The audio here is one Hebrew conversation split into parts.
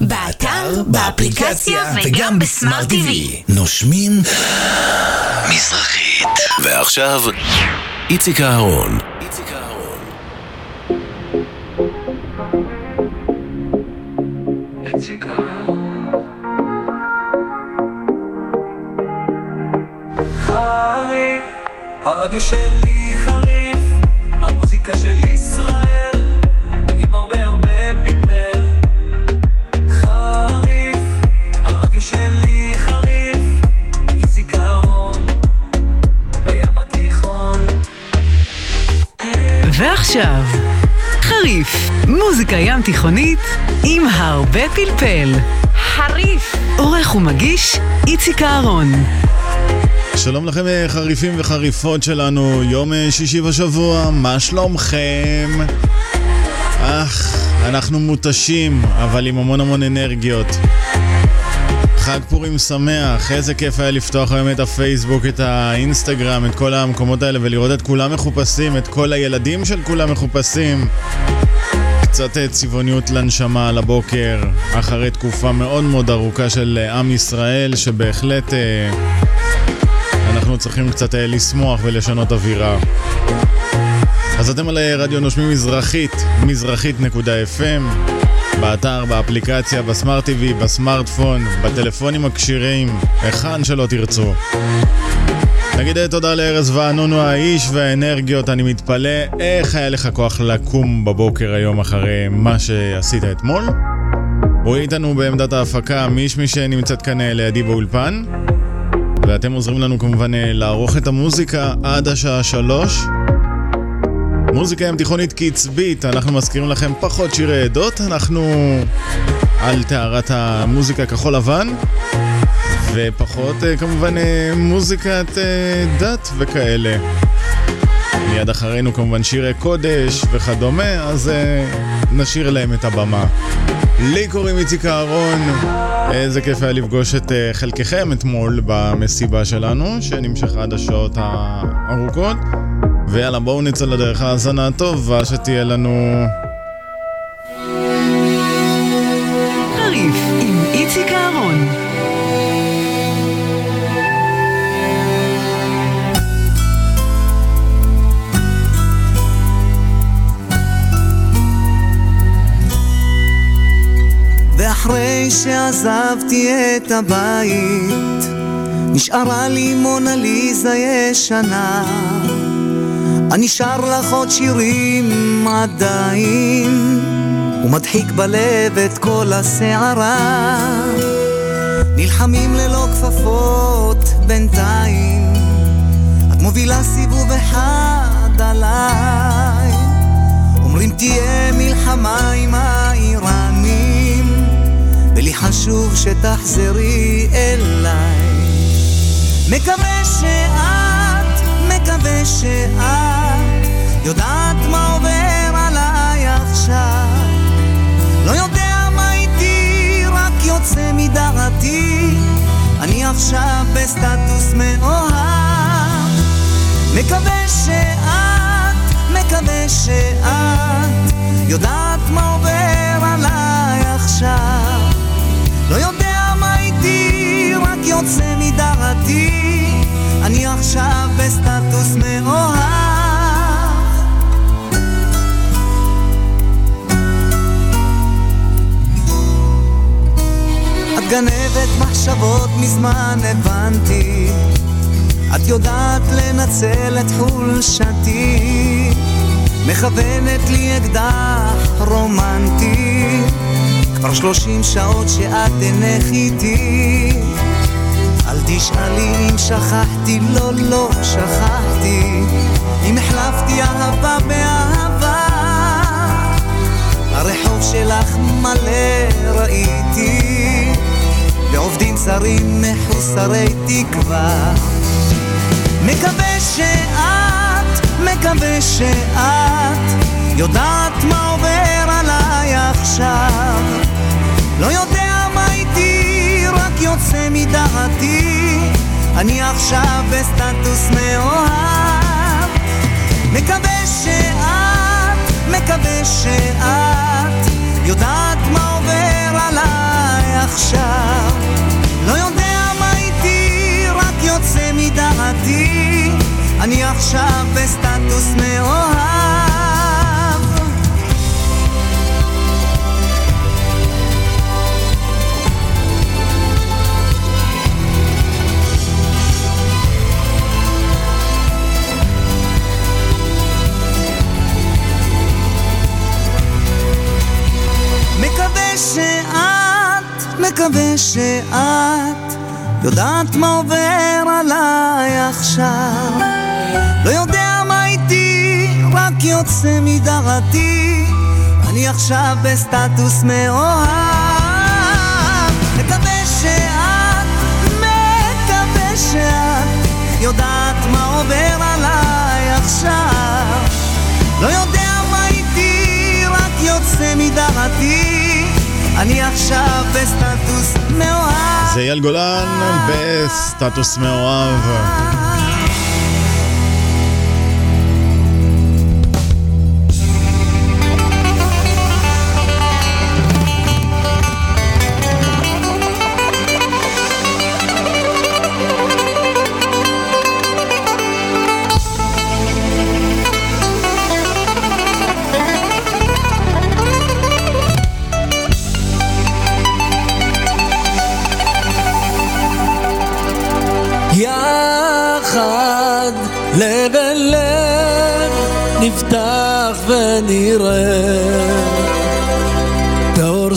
באתר, באפליקציה וגם בסמארט TV. נושמים מזרחית. ועכשיו, איציק אהרון. הרדיו שלי ועכשיו, חריף, מוזיקה ים תיכונית עם הרבה פלפל. חריף. עורך ומגיש איציק אהרון. שלום לכם אה, חריפים וחריפות שלנו, יום אה, שישי בשבוע, מה שלומכם? אך, אנחנו מותשים, אבל עם המון המון אנרגיות. חג פורים שמח, איזה כיף היה לפתוח היום את הפייסבוק, את האינסטגרם, את כל המקומות האלה ולראות את כולם מחופשים, את כל הילדים של כולם מחופשים. קצת אה, צבעוניות לנשמה על הבוקר, אחרי תקופה מאוד מאוד ארוכה של אה, עם ישראל, שבהחלט אה, אנחנו צריכים קצת לשמוח ולשנות אווירה. אז אתם על רדיו נושמים מזרחית, מזרחית.fm, באתר, באפליקציה, בסמארט TV, בסמארטפון, בטלפונים הכשירים, היכן שלא תרצו. נגיד אה, תודה לארז וענונו האיש והאנרגיות, אני מתפלא איך היה לך כוח לקום בבוקר היום אחרי מה שעשית אתמול. הוא איתנו בעמדת ההפקה, מישמי שנמצאת כאן אה, לידי באולפן. ואתם עוזרים לנו כמובן אה, לערוך את המוזיקה עד השעה שלוש. מוזיקה ים תיכונית קצבית, אנחנו מזכירים לכם פחות שירי עדות, אנחנו על טהרת המוזיקה כחול לבן, ופחות אה, כמובן אה, מוזיקת דת וכאלה. מיד אחרינו כמובן שירי קודש וכדומה, אז נשאיר להם את הבמה. לי קוראים איציק אהרון, איזה כיף היה לפגוש את אה, חלקכם אתמול במסיבה שלנו, שנמשכה עד השעות הארוכות. ויאללה, בואו נצא לדרך האזנה הטובה שתהיה לנו חריף עם איציק אהרון. ואחרי שעזבתי את הבית, נשארה לי מונליזה ישנה. אני שר לך עוד שירים עדיין, ומדחיק בלב את כל הסערה. נלחמים ללא כפפות בינתיים, את מובילה סיבוב אחד עליי. אומרים תהיה מלחמה עם האיראנים, ולי חשוב שתחזרי אליי. מקווה שאת, מקווה שאת, יודעת מה עובר עליי עכשיו. לא יודע מה איתי, רק יוצא מדעתי, אני עכשיו בסטטוס מאוהב. מקווה שאת, מקווה שאת, יודעת מה עובר עליי עכשיו. לא יודע מה איתי, רק יוצא מדעתי, אני עכשיו בסטטוס מאוהב. גנבת מחשבות מזמן הבנתי, את יודעת לנצל את חולשתי, מכוונת לי אקדח רומנטי. כבר שלושים שעות שאת אינך איתי. אל תשאלי אם שכחתי, לא, לא שכחתי. אם החלפתי אהבה באהבה. הרחוב שלך מלא ראיתי בעובדים זרים מחוסרי תקווה. מקווה שאת, מקווה שאת יודעת מה עובר עליי עכשיו. לא יודע מה איתי, רק יוצא מדעתי. אני עכשיו בסטטוס מאוהב. מקווה שאת, מקווה שאת יודעת מה עובר עליי דעתי, אני עכשיו בסטטוס מאוהב. מקווה שאת, מקווה שאת יודעת מה עובר עליי עכשיו. לא יודע מה איתי, רק יוצא מדרתי, אני עכשיו בסטטוס מאוהב. מקווה שאת, מקווה שאת יודעת מה עובר עליי עכשיו. לא יודע מה איתי, רק יוצא מדרתי, אני עכשיו בסטטוס מאוהב. זה אייל גולן בסטטוס מאוהב.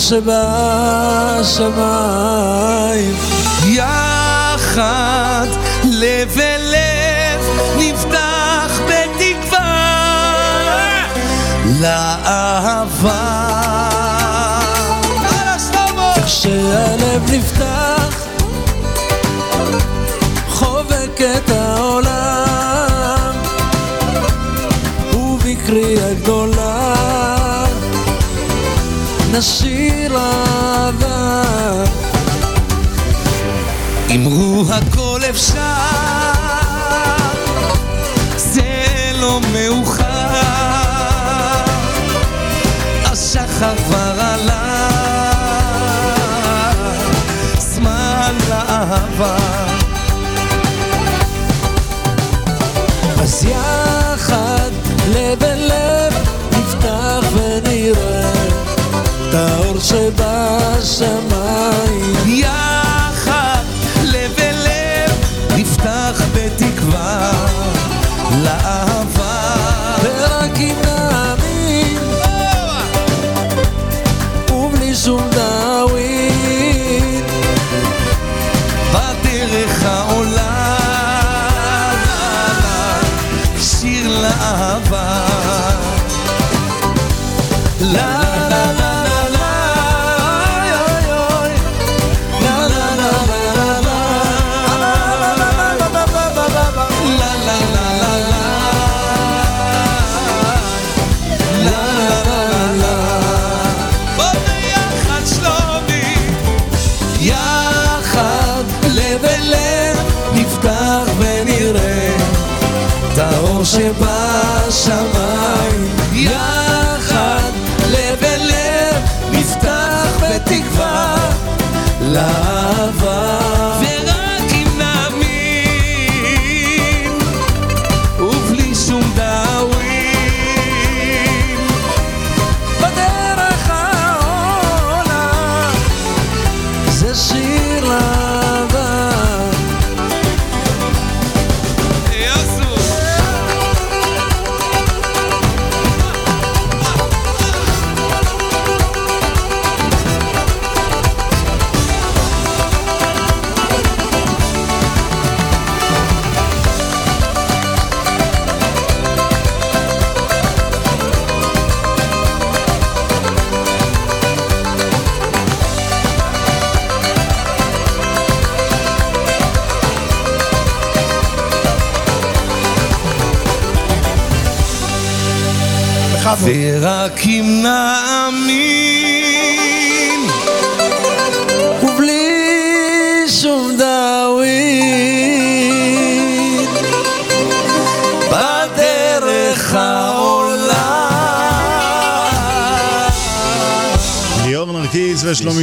שבשמיים יחד לב אל לב נפתח בתקווה. לאהבה. איך שהלב נפתח חובק את העולם. ובקריאה גדולה נשיר הכל אפשר. זה לא מאוחר. השחר כבר עלה. זמן לאהבה. אז יחד לב אל לב נפתח ונראה את האור שבשמיים summer.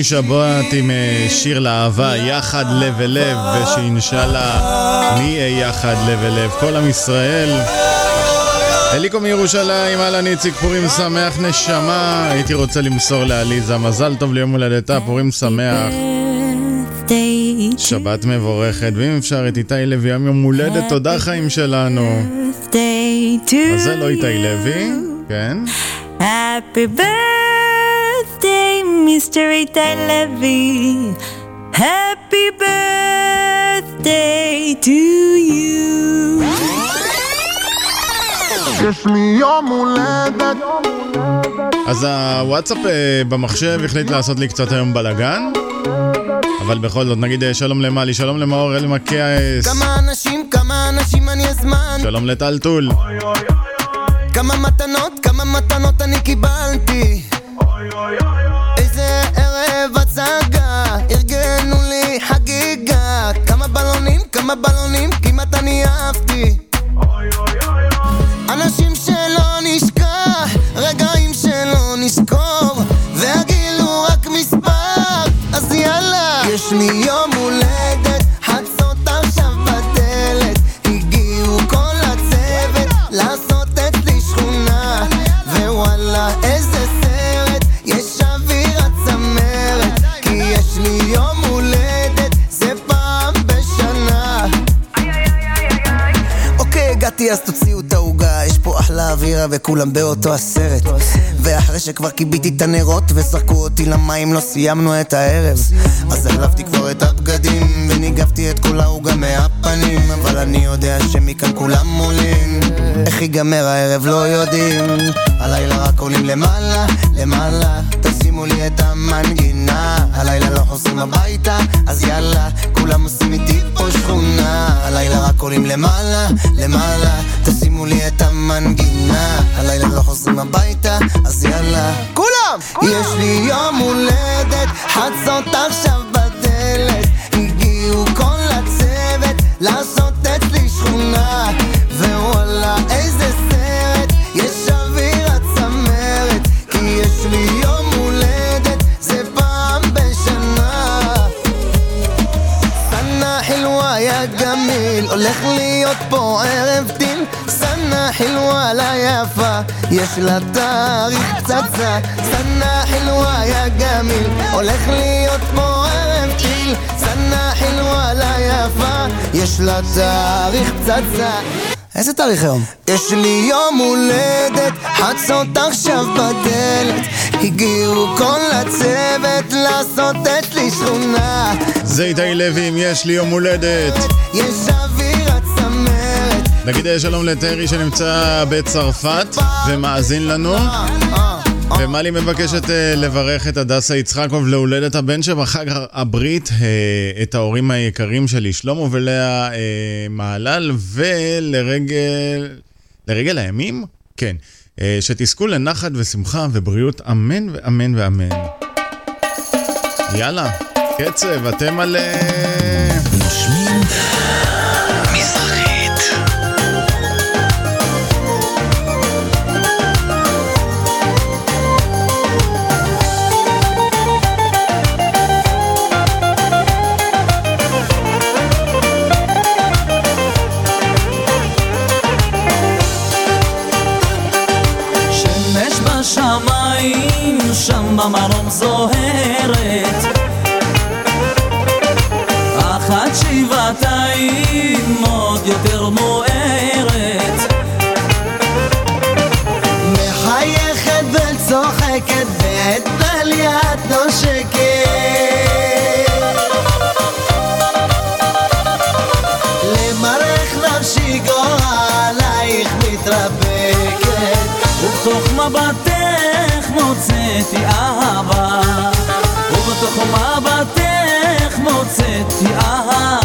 שבת עם אה, שיר לאהבה, יחד לב אל לב, ושאינשאללה נהיה יחד לב אל לב. כל עם ישראל. אליקו מירושלים, אהלן איציק, פורים שמח נשמה. הייתי רוצה למסור לעליזה, מזל טוב ליום הולדתה, פורים שמח. שבת מבורכת, ואם אפשר את איתי לוי, יום יום הולדת, תודה חיים שלנו. אז זה לא איתי לוי, כן? Happy birthday, Mr. Mr. איתי לוי. Happy birthday to you. יש לי יום הולדת אז הוואטסאפ אה, במחשב החליט לעשות לי קצת היום בלאגן. אבל בכל זאת, נגיד אה, שלום למלי, שלום למאור אלמקייס, כמה אנשים, כמה אנשים אני הזמן שלום לטלטול. כמה מתנות, כמה מתנות אני קיבלתי איזה ערב הצגה, ארגנו לי חגיגה. כמה בלונים, כמה בלונים, כמעט אני אהבתי. אנשים שלא נשכח, וכולם באותו הסרט. ואחרי שכבר כיביתי את הנרות וזרקו אותי למים לא סיימנו את הערב. אז החלפתי כבר את הבגדים וניגבתי את כל העוגה מהפנים. אבל אני יודע שמכאן כולם עולים. איך ייגמר הערב לא יודעים. הלילה רק עולים למעלה, למעלה. תשימו לי את המנגינה. הלילה לא חוזרים הביתה אז יאללה כולם עושים איתי פה שכונה הלילה רק עולים למעלה, למעלה. תשימו לי את המנגינה הלילה לא חוזרים הביתה אז יאללה. כולם! יש לי יום הולדת חצות עכשיו בדלת. הגיעו כל הצוות לעשות להיות פה ערב טיל סנה חילווה לה יפה יש לה תאריך פצצה. סנה חילווה יא גמיל הולך להיות פה ערב טיל. סנה חילווה לה יפה יש לה תאריך פצצה. איזה תאריך היום? יש לי יום הולדת, חצות עכשיו בדלת. הגיעו כל הצוות לעשות אצלי שכונה. זה איתי לוי אם יש לי יום הולדת. יש נגיד אה, שלום לטרי שנמצא בצרפת ומאזין לנו. ומלי מבקשת אה, לברך את הדסה יצחקוב להולדת הבן שבחג הברית, אה, את ההורים היקרים שלי, שלמה ולאה אה, מהלל, ולרגל... לרגל הימים? כן. שתזכו לנחת ושמחה ובריאות, אמן ואמן ואמן. יאללה, קצב, אתם על... שם מוצאתי אהבה ובתוך מבטך מוצאתי אהבה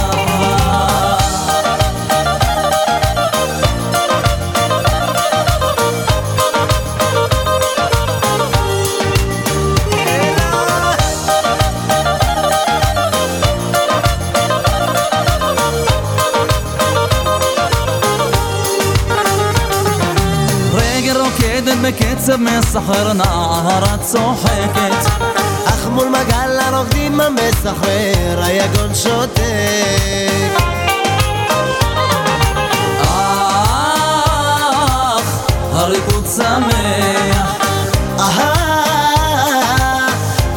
בקצב מסחר נערה צוחקת. אך מול מגל הרוקדים המסחרר היגון שותק. אך הריקוד שמח. אהה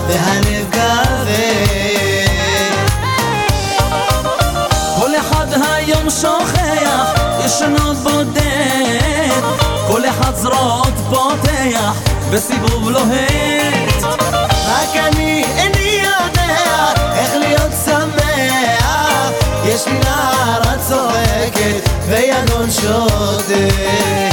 והלב כבד. כל אחד היום שוכח ישנות פורח בסיבוב לוהט. רק אני איני יודע איך להיות שמח. יש לי נערה צועקת וינון שותק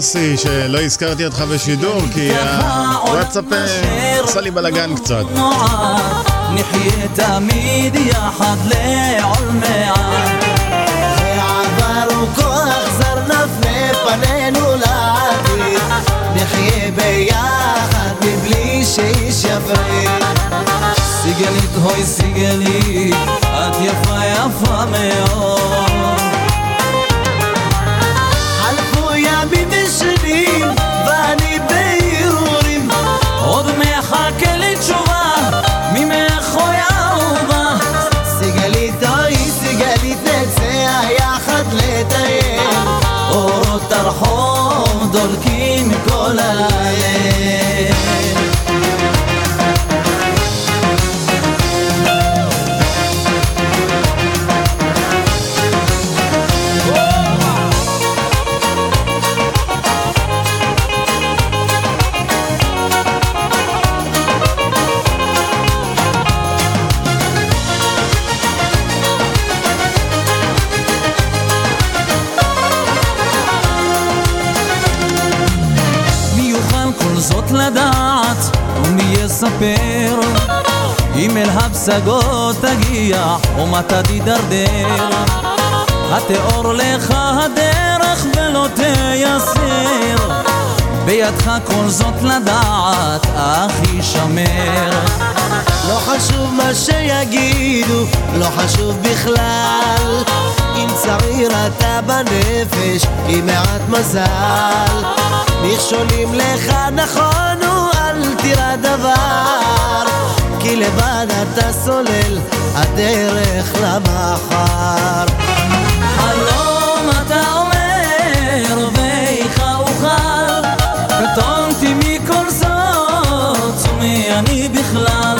ליוסי, שלא הזכרתי אותך בשידור, כי הוואטסאפ אה, עשה לי בלאגן קצת. נועד, נחיה תמיד יחד לעולמי עד. העבר הוא כוח זר נפנה פנינו לעתיד נחיה ביחד מבלי שאיש יפריד סיגלית הוי סיגלית, את יפה יפה מאוד. הפסגות תגיע מתי תידרדר התיאור לך הדרך ולא תייסר. בידך כל זאת לדעת אך יישמר. לא חשוב מה שיגידו, לא חשוב בכלל. אם צעיר אתה בנפש, עם מעט מזל. מכשולים לך נכונו, אל תירא דבר כי לבד אתה סולל הדרך למחר. חלום אתה אומר ואיך אוכל? קטונתי מכל זאת ומי אני בכלל?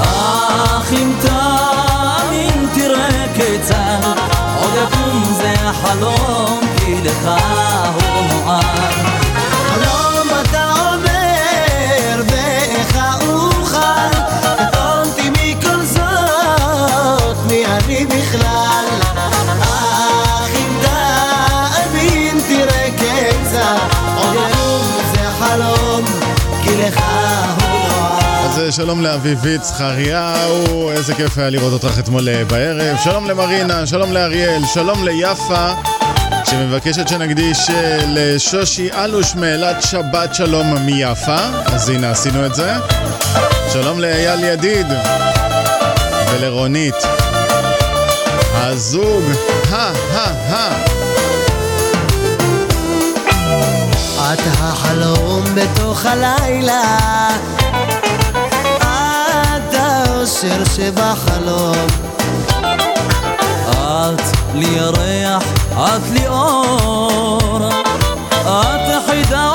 אך אם תאמין תראה כיצד עוד יקום זה החלום כי לך אז שלום לאביבית זכריהו, איזה כיף היה לראות אותך אתמול אה, בערב. שלום למרינה, שלום לאריאל, שלום ליפה, שמבקשת שנקדיש אה, לשושי אלוש מאילת שבת שלום מיפה. אז הנה, עשינו את זה. שלום לאייל ידיד ולרונית. הזוג, הא, הא, הא. את החלום בתוך הלילה האושר שבחלום את לי ירח, את לי אור, את חידה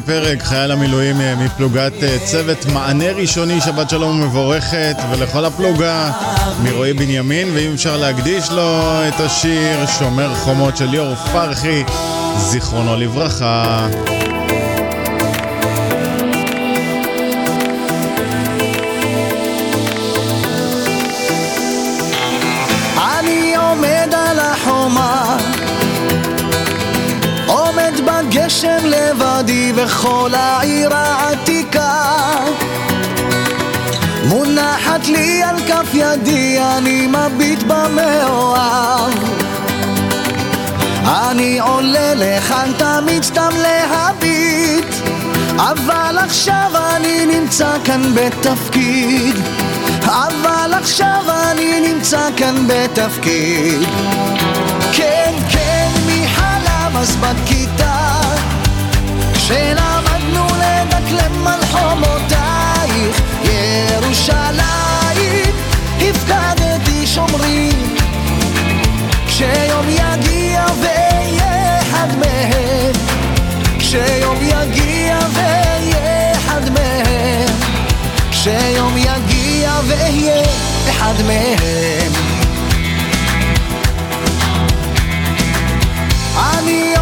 פרק, חייל המילואים אה, מפלוגת אה, צוות מענה ראשוני, שבת שלום ומבורכת, ולכל הפלוגה מרועי בנימין, ואם אפשר להקדיש לו את השיר שומר חומות של ליאור פרחי, זיכרונו לברכה. לבדי וכל העיר העתיקה. מונחת לי על כף ידי, אני מביט במאוהב אני עולה לכאן תמיד סתם להביט אבל עכשיו אני נמצא כאן בתפקיד. אבל עכשיו אני נמצא כאן בתפקיד. כן, כן, מי חלם אז בכיתה כשלמדנו לדקלם על חומותייך ירושלים הפקדתי שומרים. כשיום יגיע ויהיה אחד כשיום יגיע ויהיה אחד אני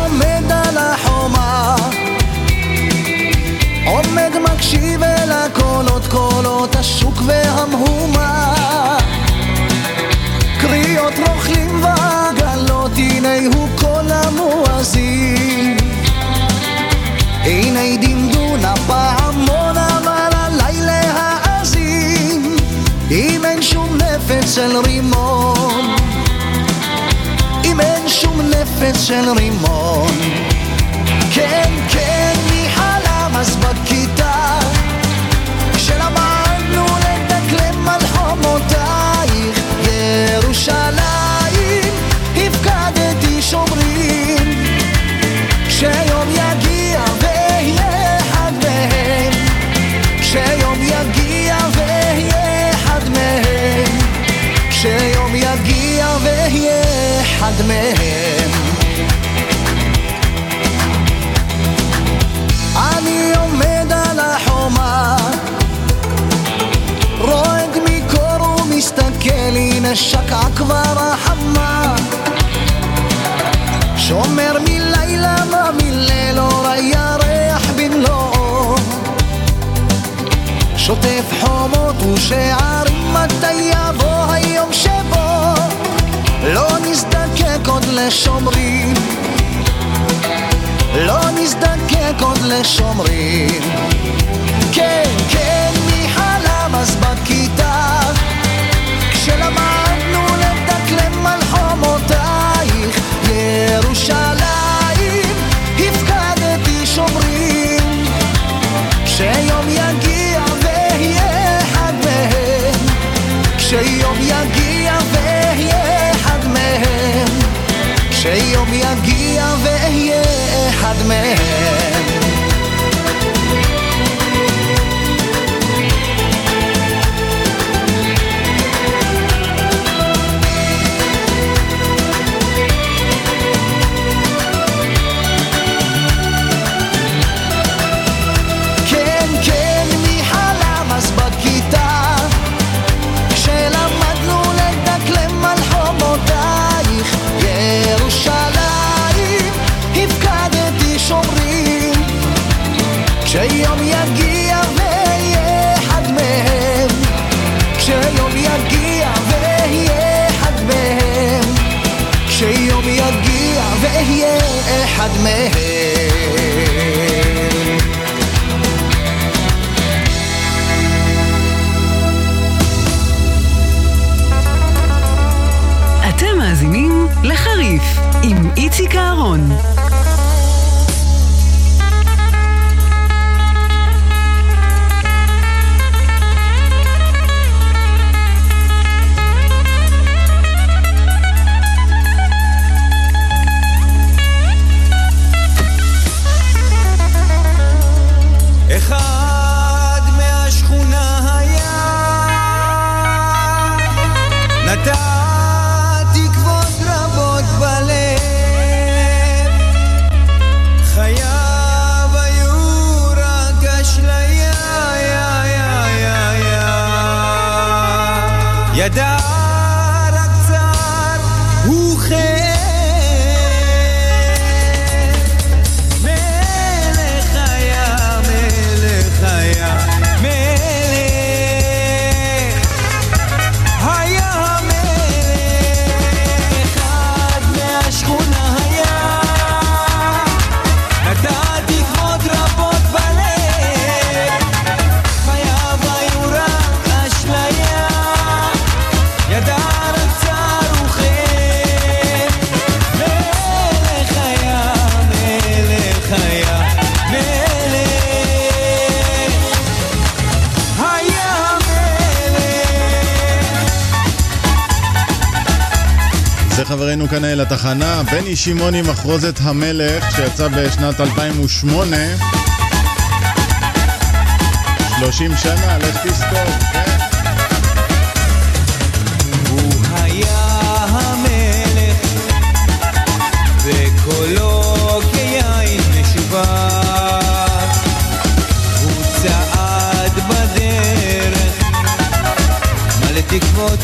עומד מקשיב אל הקולות קולות השוק והמהומה. קריאות רוכלים ועגלות הנה הוא קול המואזין. הנה דמדון הפעמון אבל עליי להאזין אם אין שום נפץ של רימון אם אין שום נפץ של רימון. כן, כן, מי חלם אז בכיתה הנה שקעה כבר החמה. שומר מלילה מה מליל אור הירח במלואו שוטף חומות ושערים מתי יבוא היום שבו. לא נזדקק עוד לשומרים. לא נזדקק עוד לשומרים. כן, כן, מי חלם אז בכיתה זה חברנו כאן התחנה בני שמעון עם מחרוזת המלך, שיצא בשנת 2008. 30 שנה, לך תזכור, כן? הוא צעד תקוות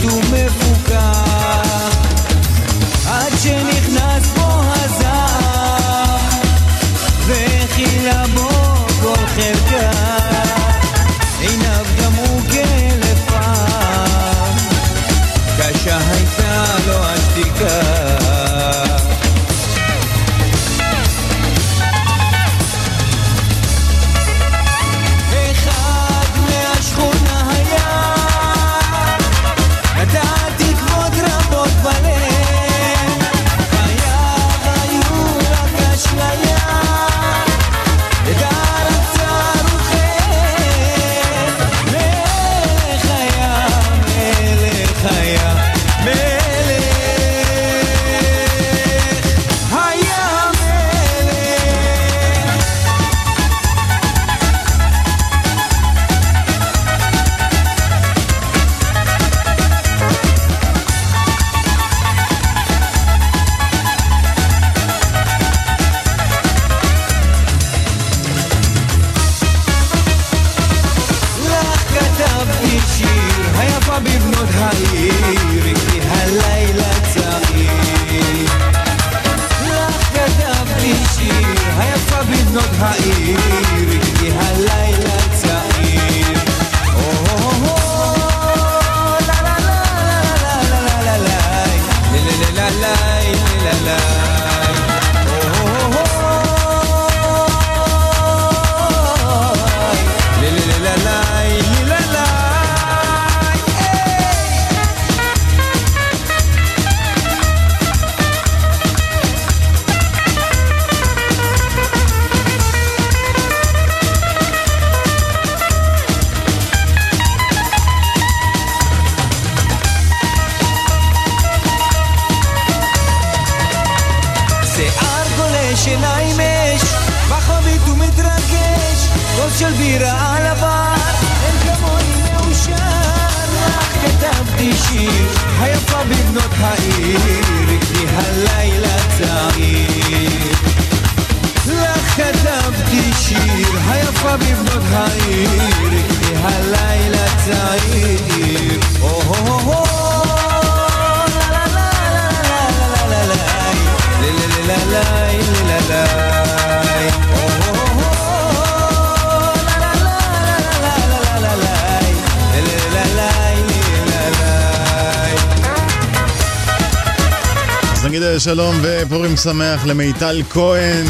שמח למיטל כהן,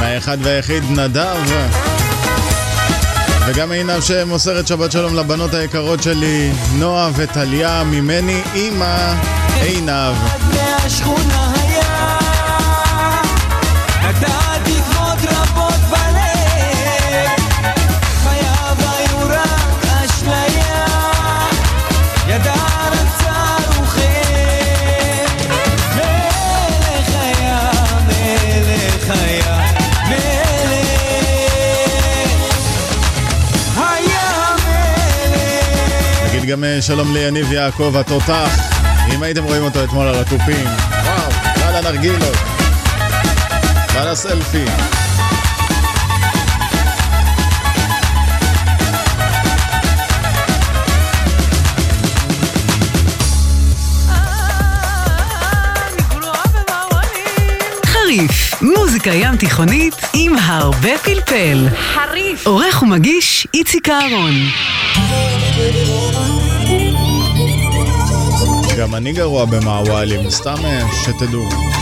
מהאחד והיחיד נדב, וגם עינב שמוסרת שבת שלום לבנות היקרות שלי, נועה וטליה, ממני אימא עינב. שלום ליניב יעקב התותח. אם הייתם רואים אותו אתמול על התופים, וואו, ועל הנרגילות, ועל הסלפי. מוזיקה ים תיכונית עם הרבה פלפל. חריף. עורך ומגיש איציק אהרון. גם אני גרוע במעוואלים, סתם אה, שתדעו.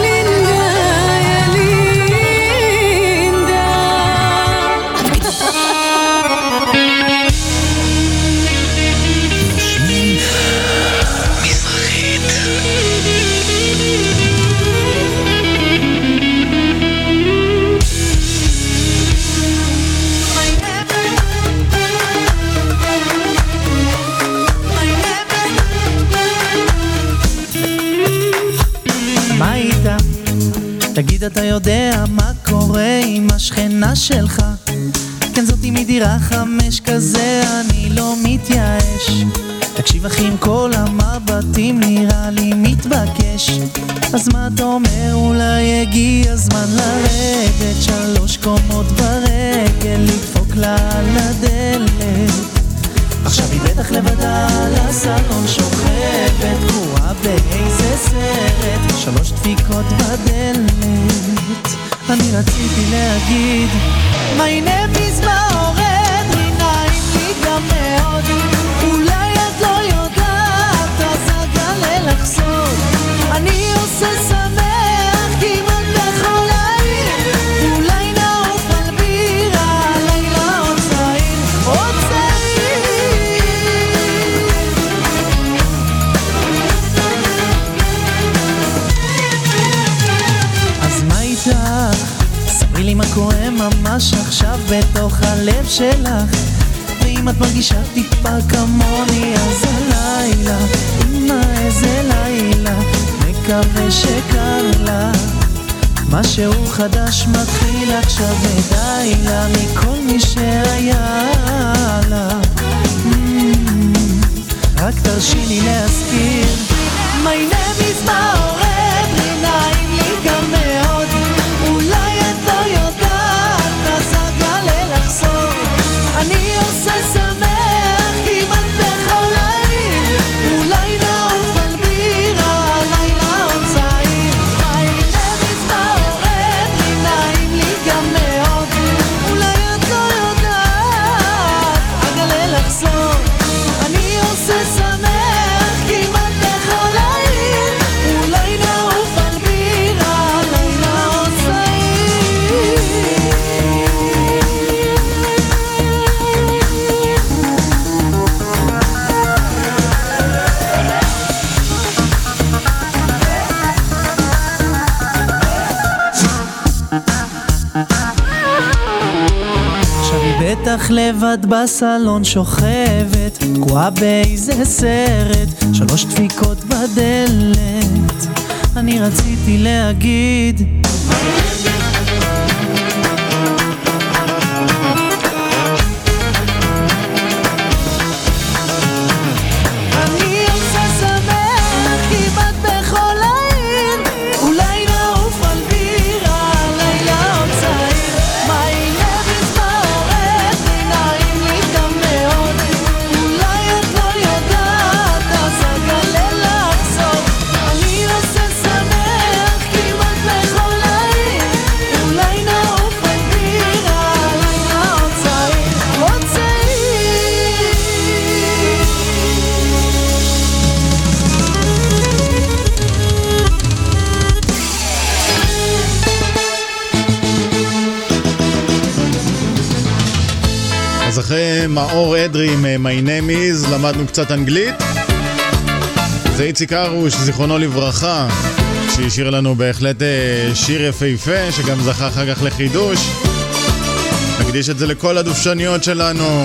תגיד, אתה יודע מה קורה עם השכנה שלך? כן, זאתי מדירה חמש כזה, אני לא מתייאש. תקשיב אחי, עם כל המבטים נראה לי מתבקש. אז מה אתה אומר? אולי הגיע הזמן לרדת שלוש קומות ברגל, לדפוק לה על הדלת. עכשיו היא בטח לבדה על הסלון שוכבת, תקועה באיזה סרט, שלוש דפיקות בדלת. אני רציתי להגיד, My name is מאורן, נעים לי גם מאוד, אולי את לא יודעת, אז אגלה סוד. אני עושה שמח ממש עכשיו בתוך הלב שלך. ואם את מרגישה טיפה כמוני אז הלילה אמא איזה לילה מקווה שקר לה. משהו חדש מתחיל עכשיו ודי לה מכל מי שהיה לה. Mm, רק תרשי לי להזכיר My name is מעורר, לבד בסלון שוכבת, תקועה באיזה סרט, שלוש דפיקות בדלת. אני רציתי להגיד מאור אדרי עם אה, My Name Is, למדנו קצת אנגלית. זה איציק הרוש, זיכרונו לברכה, שהשאיר לנו בהחלט אה, שיר יפהפה, שגם זכה אחר כך לחידוש. נקדיש את זה לכל הדופשניות שלנו.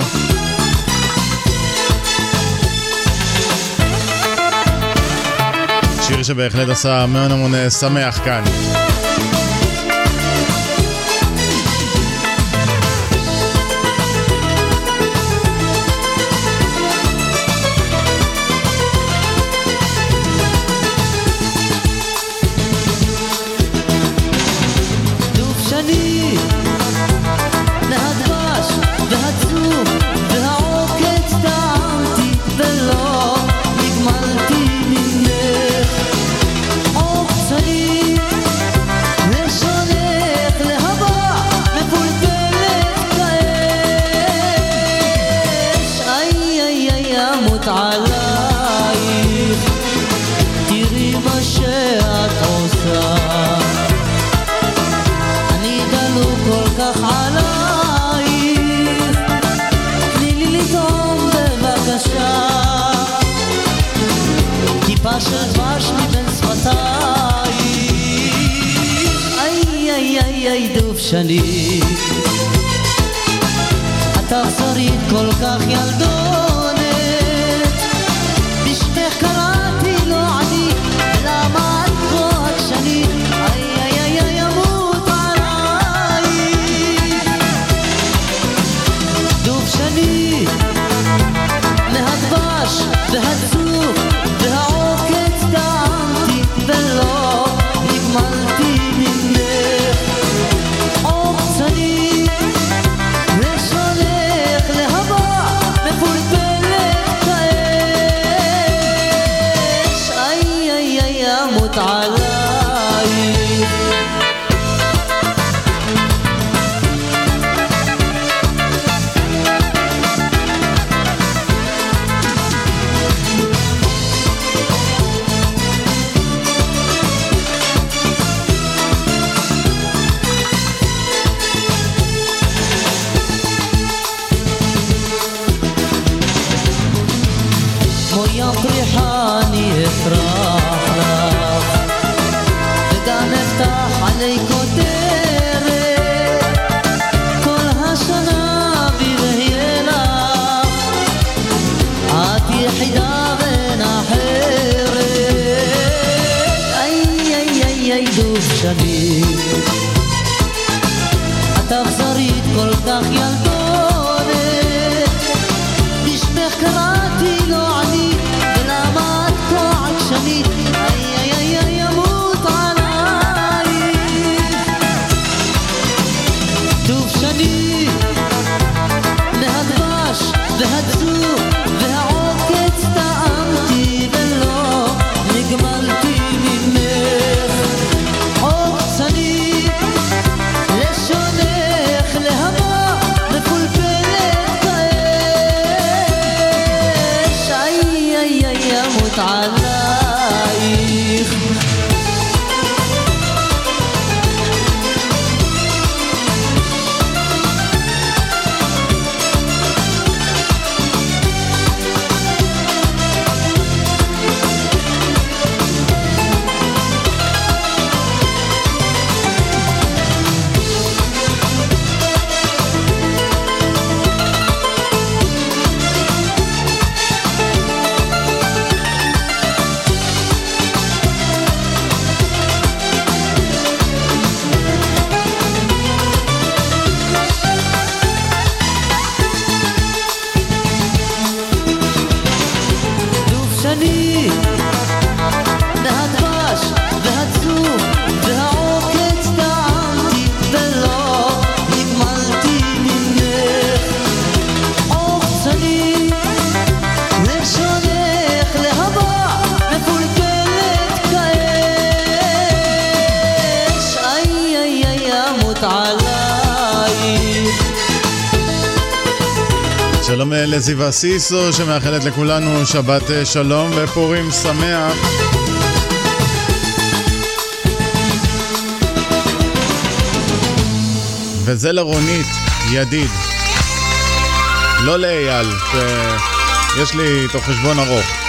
שיר שבהחלט עשה המון המון אה, שמח כאן. כתוב שאני שלום לזיווה סיסו שמאחלת לכולנו שבת אה, שלום ופורים שמח. וזה לרונית, ידיד. לא לאייל, שיש לי איתו חשבון ארוך.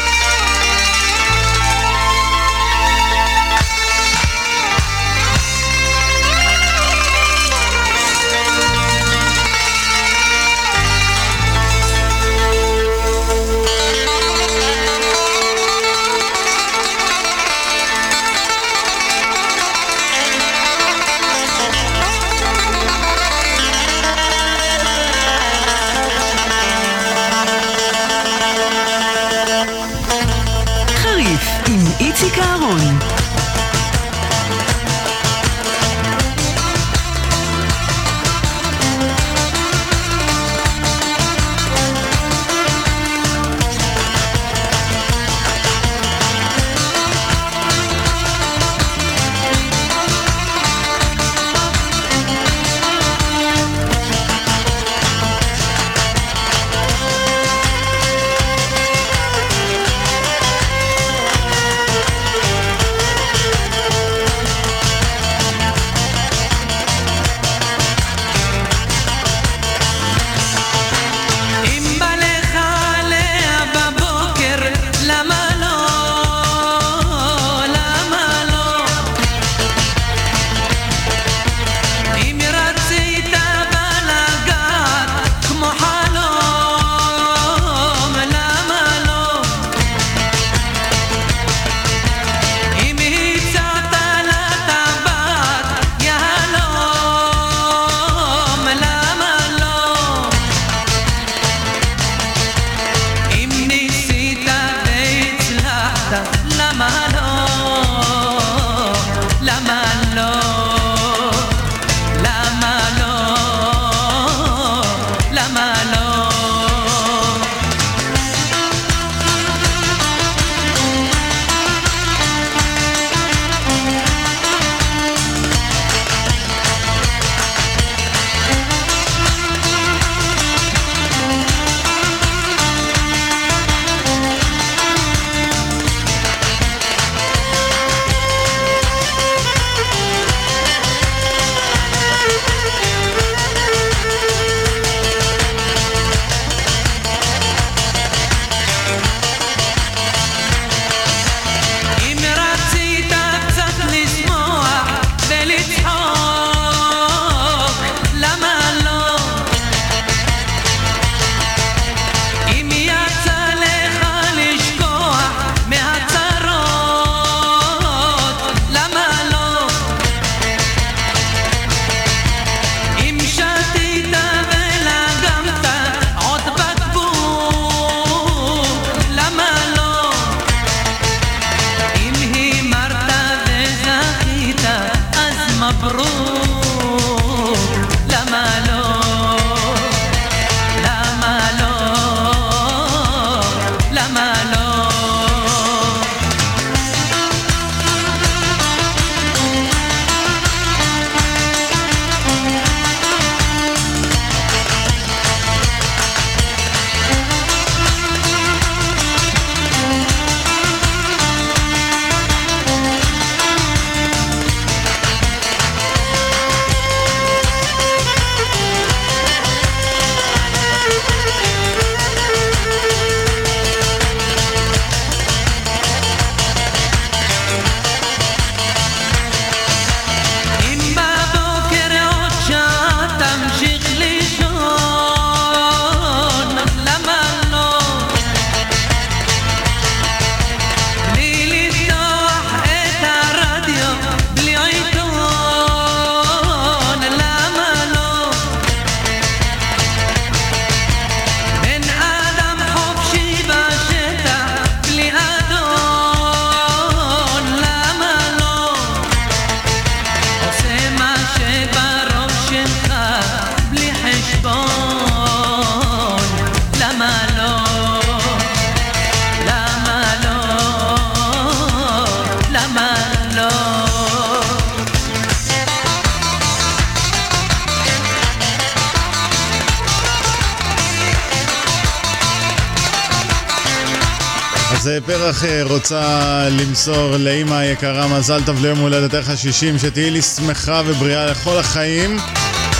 רוצה למסור לאימא היקרה מזל טוב ליום הולדתך ה-60, שתהיי לי שמחה ובריאה לכל החיים.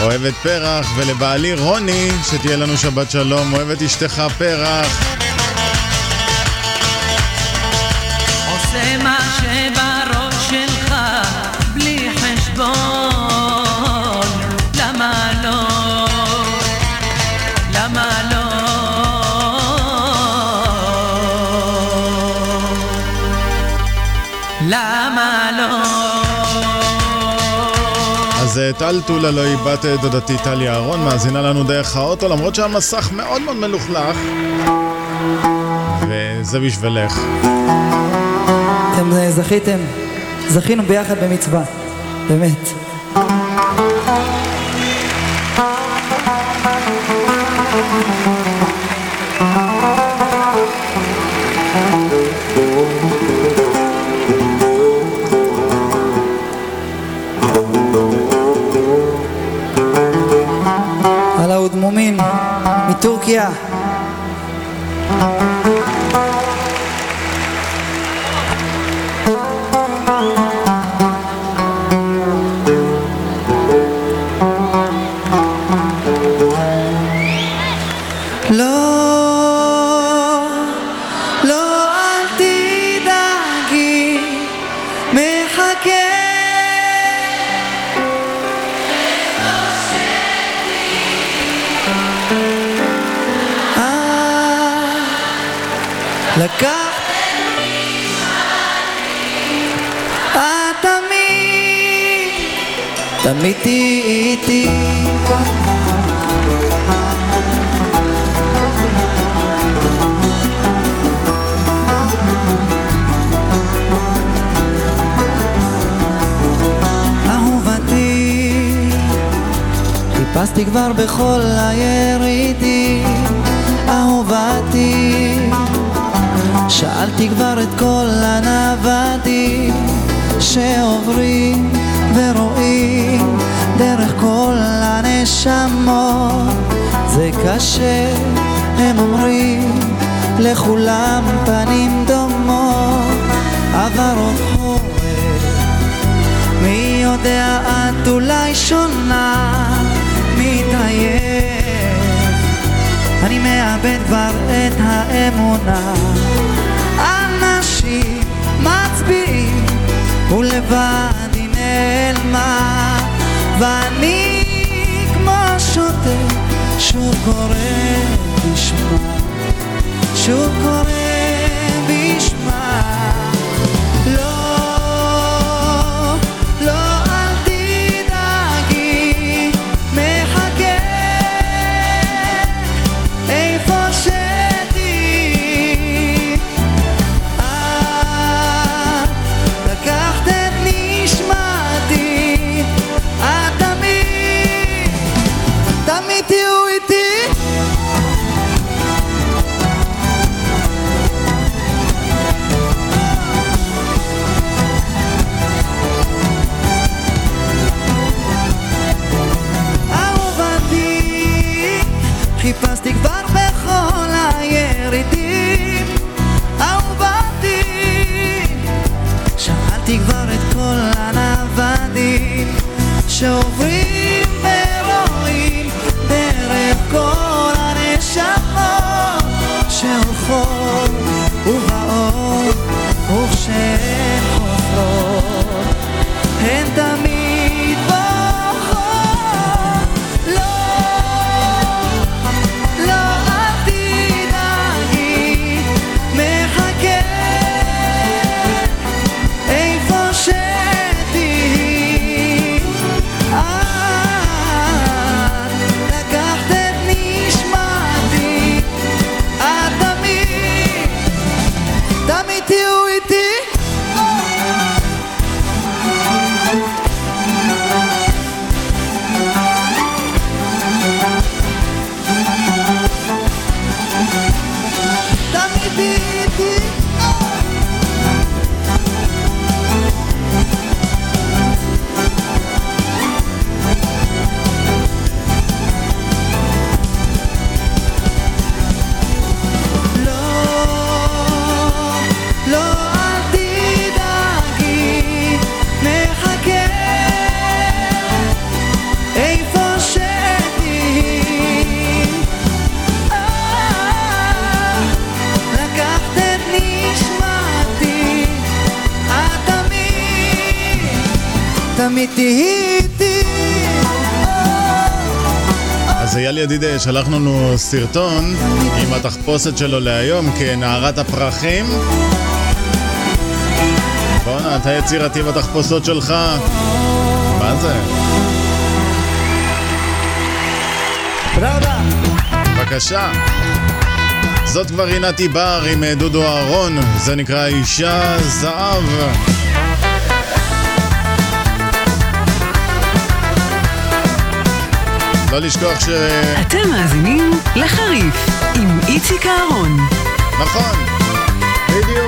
אוהבת פרח, ולבעלי רוני, שתהיה לנו שבת שלום, אוהבת אשתך פרח. טל טולה לא איבדת את דודתי טליה אהרון, מאזינה לנו דרך האוטו, למרות שהמסך מאוד מאוד מלוכלך. וזה בשבילך. אתם אה, זכיתם, זכינו ביחד במצווה, באמת. שלח לנו סרטון עם התחפושת שלו להיום כנערת הפרחים. בואנה, אתה יצירתי בתחפושות שלך. מה זה? תודה רבה. בבקשה. זאת כבר עינתי בר עם אה, דודו אהרון, זה נקרא אישה זהב. לא לשכוח ש... אתם מאזינים לחריף עם איציק אהרון. נכון, בדיוק.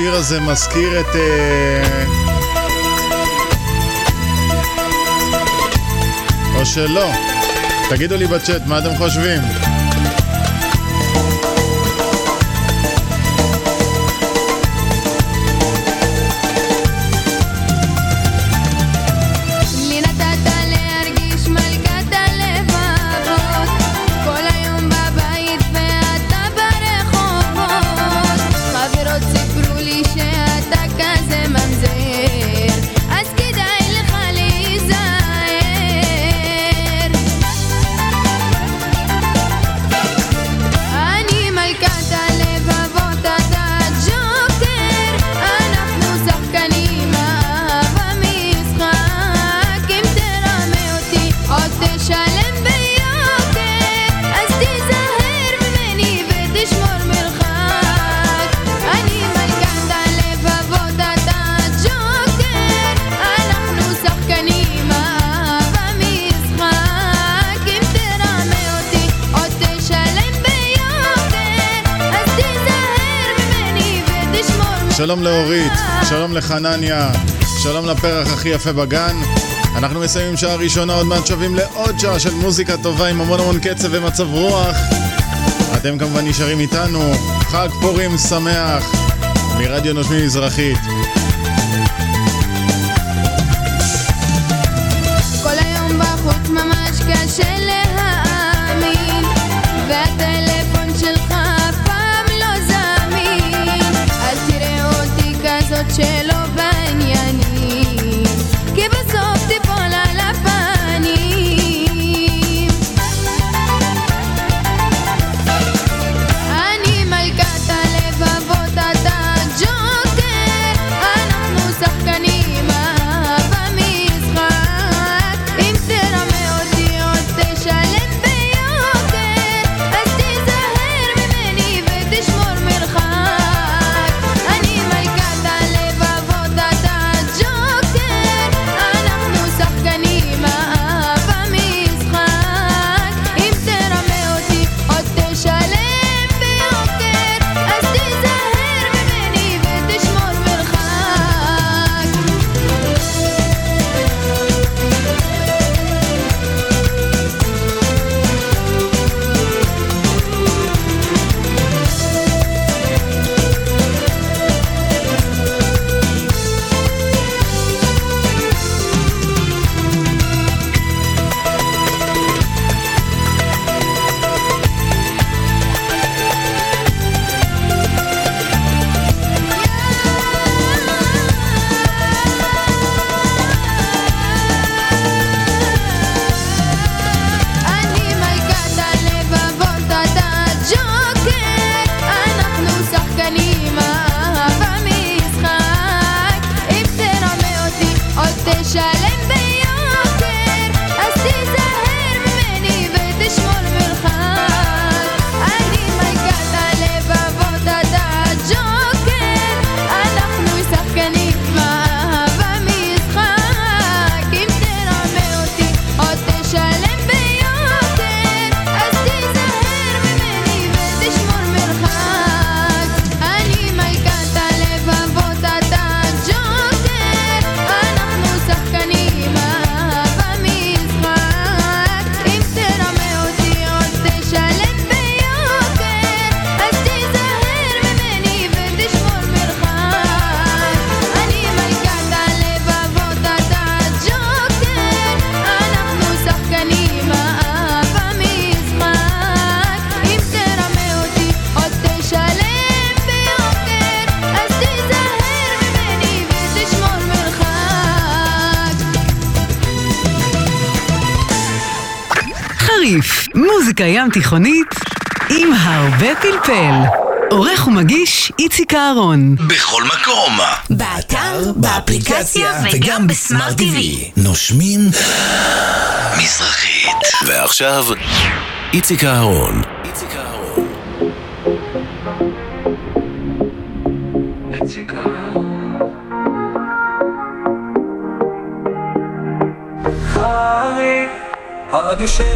השיר הזה מזכיר את... אה, או שלא. תגידו לי בצ'אט, מה אתם חושבים? אורית, שלום לחנניה, שלום לפרח הכי יפה בגן. אנחנו מסיימים שעה ראשונה, עוד מעט שווים לעוד שעה של מוזיקה טובה עם המון המון קצב ומצב רוח. אתם כמובן נשארים איתנו, חג פורים שמח מרדיו נושמים מזרחית. כל היום בחוץ ממש קשה לך מוזיקה ים תיכונית עם הרבה פלפל. עורך ומגיש איציק אהרון. בכל מקום. באתר, באפליקציה וגם בסמארט TV. נושמים מזרחית. ועכשיו, איציק אהרון. הרדיו שלי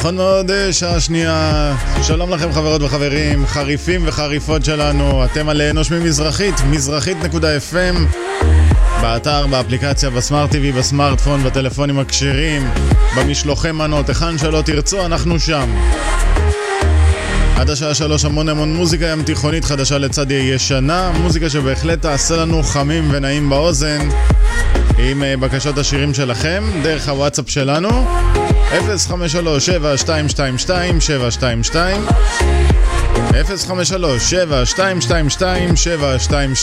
נכון מאוד, אה, שעה שנייה. שלום לכם חברות וחברים, חריפים וחריפות שלנו. אתם על אה, נושמים מזרחית, מזרחית.fm באתר, באפליקציה, בסמארט TV, בסמארטפון, בטלפונים הכשרים, במשלוחי מנות, היכן שלא תרצו, אנחנו שם. עד השעה שלוש המון המון מוזיקה ים תיכונית חדשה לצד ישנה, מוזיקה שבהחלט תעשה לנו חמים ונעים באוזן עם אה, בקשות השירים שלכם דרך הוואטסאפ שלנו 053-722-722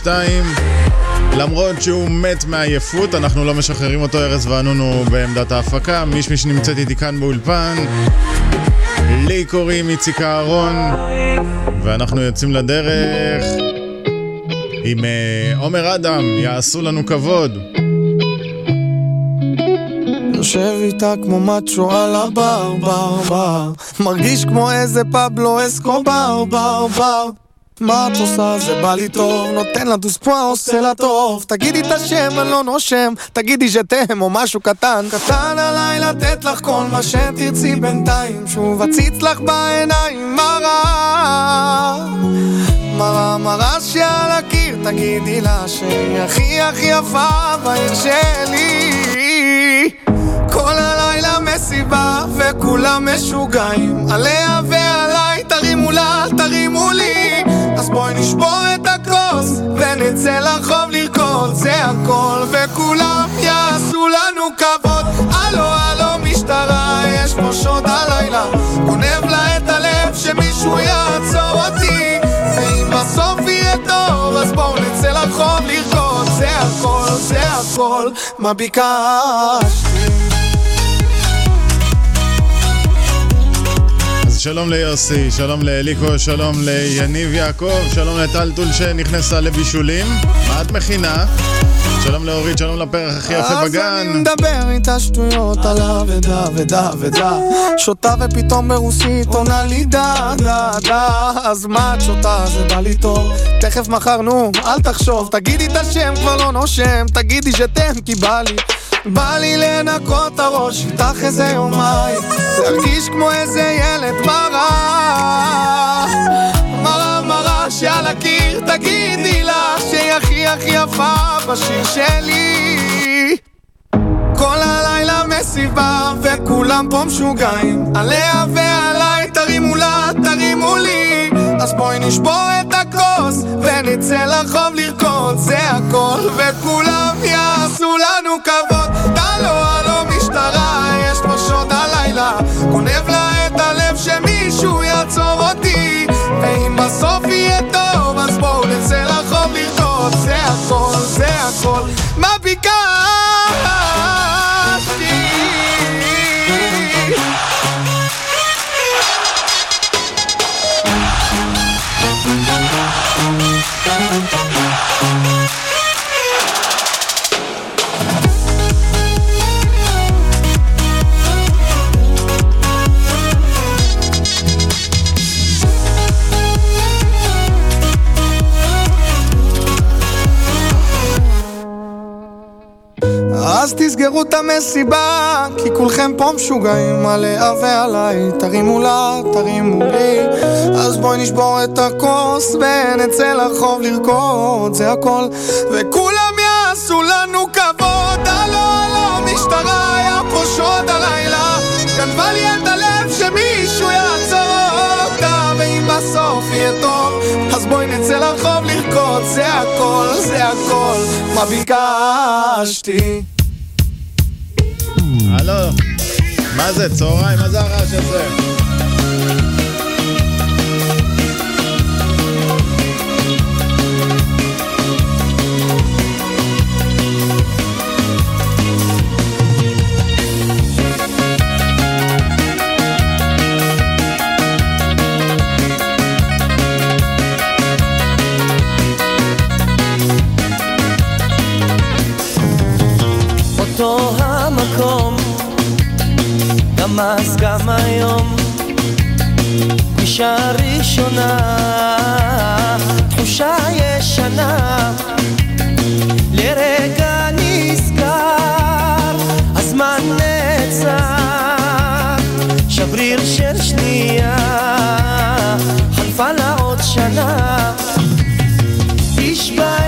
053-722-722 למרות שהוא מת מעייפות, אנחנו לא משחררים אותו ארז וענונו בעמדת ההפקה. מישמיש נמצאת איתי כאן באולפן. לי קוראים איציק אהרון ואנחנו יוצאים לדרך עם אה, עומר אדם, יעשו לנו כבוד יושב איתה כמו מאצ'ו על הבר, בר, בר. מרגיש כמו איזה פבלו אסקובר, בר, בר מה את עושה? זה בא לי טוב, נותן לה דוספואה, עושה לה טוב. תגידי את השם, אני לא נושם. תגידי שתם או משהו קטן. קטן עליי לתת לך כל מה שתרצי בינתיים. שוב אציץ לך בעיניים מראה מראה מראה שעל הקיר. תגידי לה שהיא הכי הכי יפה בעיר שלי כל הלילה מסיבה וכולם משוגעים. עליה ועליי תרימו לה, תרימו לי. אז בואי נשבור את הכוס ונצא לרחוב לרקוד. זה הכל וכולם יעשו לנו כבוד. הלו הלו משטרה יש פה שוד הלילה. גונב לה את הלב שמישהו יעצור אותי. ואם בסוף יהיה טוב אז בואו נצא לרחוב לרקוד זה הכל זה הכל מה ביקשתי שלום ליוסי, שלום לאליקו, שלום ליניב יעקב, שלום לטלטול שנכנסה לבישולים. מה את מכינה? שלום לאורית, שלום לפרח הכי יפה אז בגן. אני מדבר איתה שטויות על אבדה ודה ודה שותה ופתאום ברוסית עונה לי דה דה דה אז מה את שותה? זה בא לי טוב תכף מחר נו, אל תחשוב תגידי את השם כבר לא נושם תגידי שתם כי בא לי בא לי לנקות הראש איתך איזה יומיים להרגיש כמו איזה ילד מרה מרה מרה שעל הקיר תגידי לה שהיא הכי הכי יפה בשיר שלי. כל הלילה מסיבה וכולם פה משוגעים. עליה ועליי תרימו לה, תרימו לי. אז בואי נשבור את הכוס ונצא לרחוב לרקוד. זה הכל וכולם יעשו לנו כבוד. הלו הלו משטרה יש פה שוד הלילה. גונב לה את הלב שמישהו יעצור אותי ואם בסוף אז תסגרו את המסיבה, כי כולכם פה משוגעים עליה ועליי. תרימו לה, תרימו לי, אז בואי נשבור את הכוס ונצא לרחוב לרקוד, זה הכל. וכולם יעשו לנו כבוד, הלו הלו, משטרה, היה פה שוד הלילה. גנבה לי את הלב שמישהו יעצור אותה, ואם בסוף יהיה טוב, אז בואי נצא לרחוב לרקוד, זה הכל, זה הכל, מה ביקשתי? הלו, מה זה, צהריים? מה זה הרעש הזה? אותו המקום, גם אז גם היום, פגישה ראשונה, תחושה ישנה, לרגע נזכר, הזמן נעצר, שבריר של שנייה, חלפה לה עוד שנה, איש באל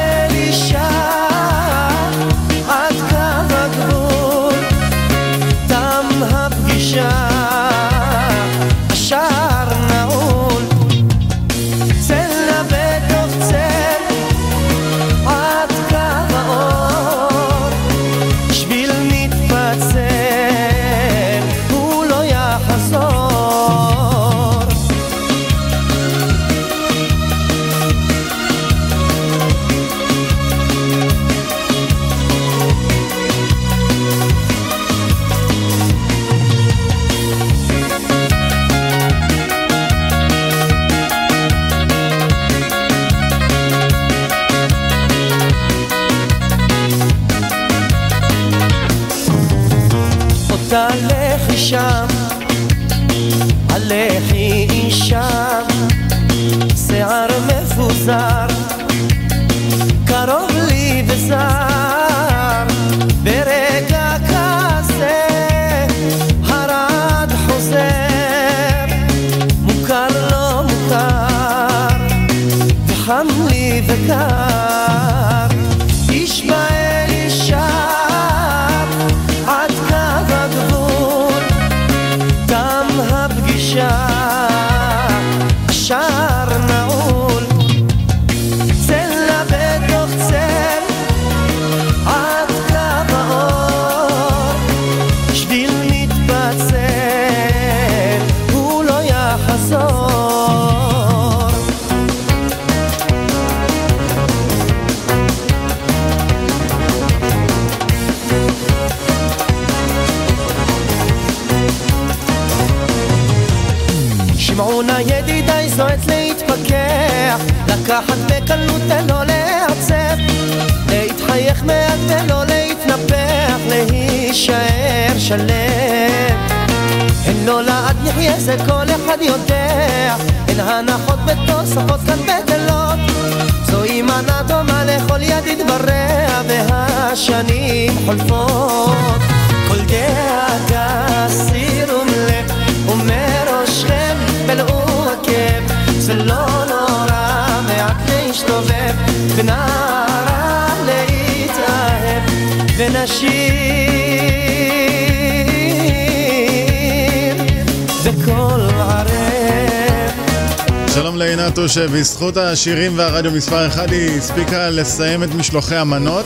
שבזכות השירים והרדיו מספר 1 היא הספיקה לסיים את משלוחי המנות.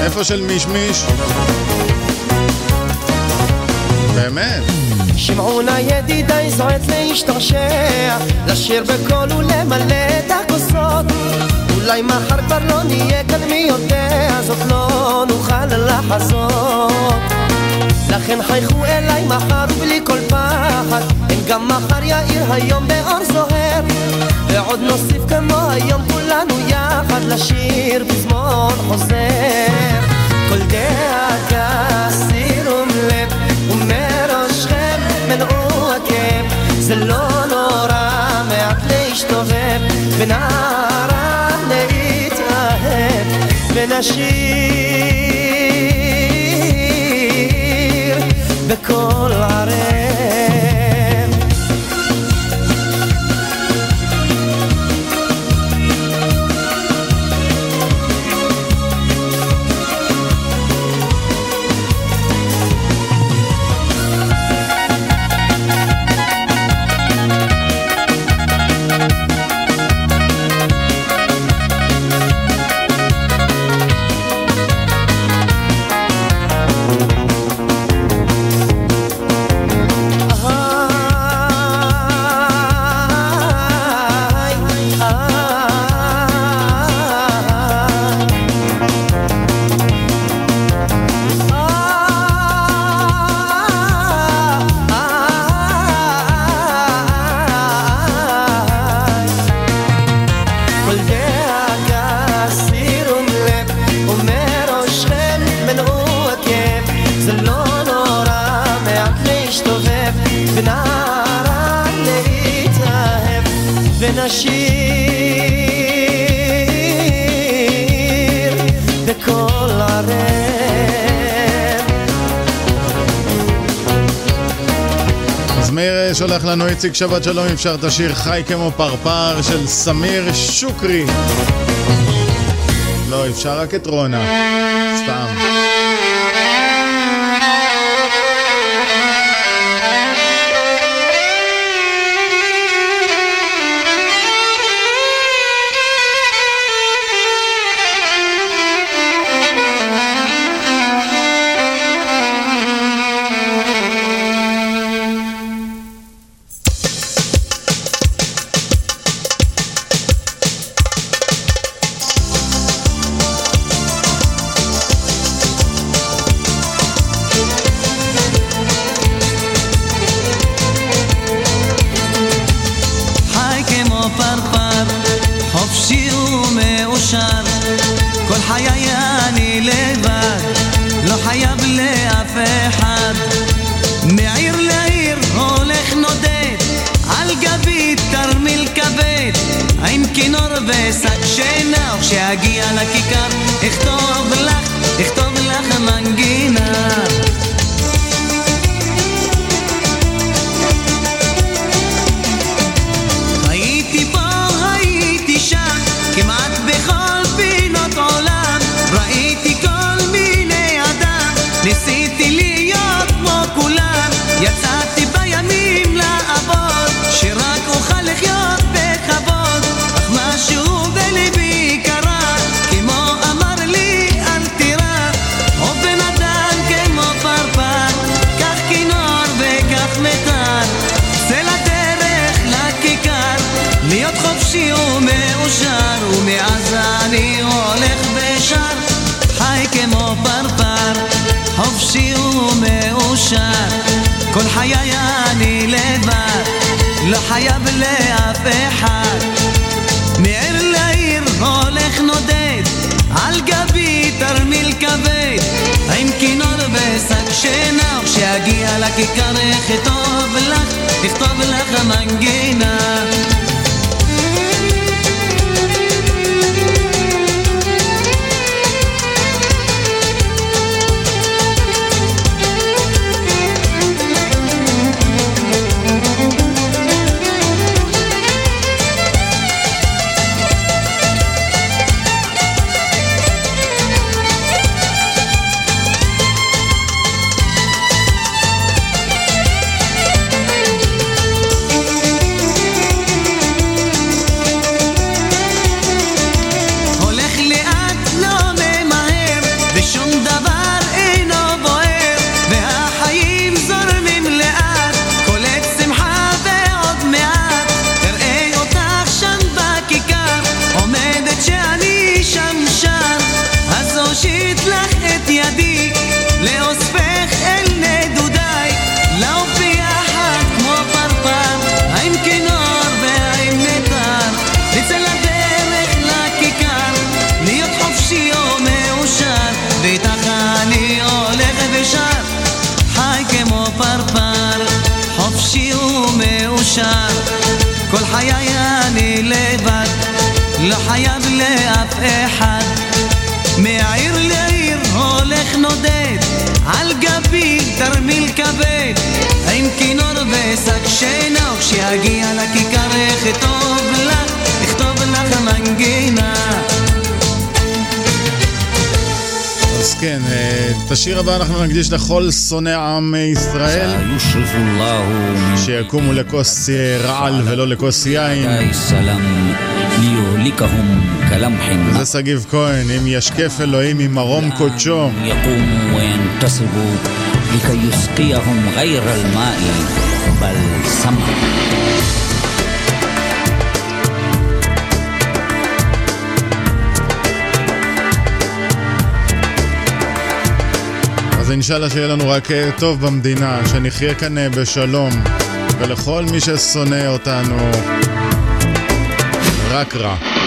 איפה של מישמיש? באמת? שמעונה ידידיי זועק להשתעשע לשיר בקול ולמלא את הכוסות אולי מחר כבר לא נהיה כאן מי יודע זאת לא נוכל לחזות לכן חייכו אליי מחר בלי כל פחד אין גם מחר יאיר היום באור זוהר ועוד נוסיף כמו היום כולנו יחד לשיר פזמון חוזר. כל דאגה סירום לב ומראשכם מנעו הכאב. זה לא נורא מעט להשתובב ונערה להתאהב ונשיר בקול ערב איציק שבת שלום, אפשר את השיר חי כמו פרפר של סמיר שוקרי. לא, אפשר רק את רונה. סתם. כל חיי אני לבד, לא חייב לאף אחד. מעיר לעיר הולך נודד, על גבי תרמיל כבד, עם כינור ושק שינה, וכשיגיע לכיכר איך אכתוב לך, אכתוב לך מנגינה. כן, אה, את השיר הבא אנחנו נקדיש לכל שונא עם ישראל. שיקומו לכוס אה, רעל ולא לכוס יין. זה שגיב כהן, אם ישקף אלוהים ממרום קודשו. يقوموا وينتصبوا لكي يسقيهم غير الماء بل سمع אינשאללה שיהיה לנו רק אה, טוב במדינה, שנחיה כאן אה, בשלום, ולכל מי ששונא אותנו, רק רע.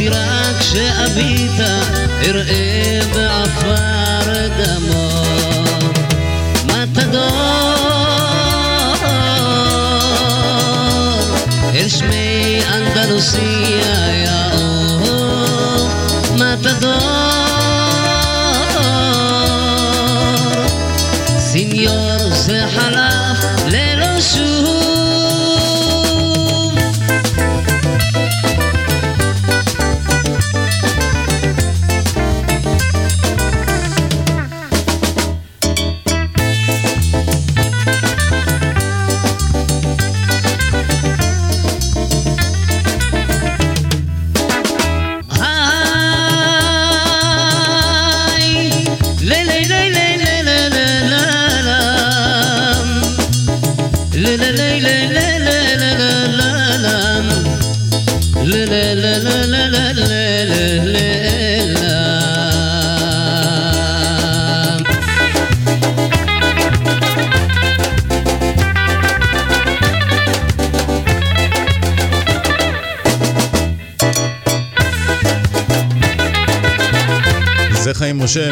כי רק כשאביטה אראה בעפר דמו. מתדור אל שמי אנדלוסי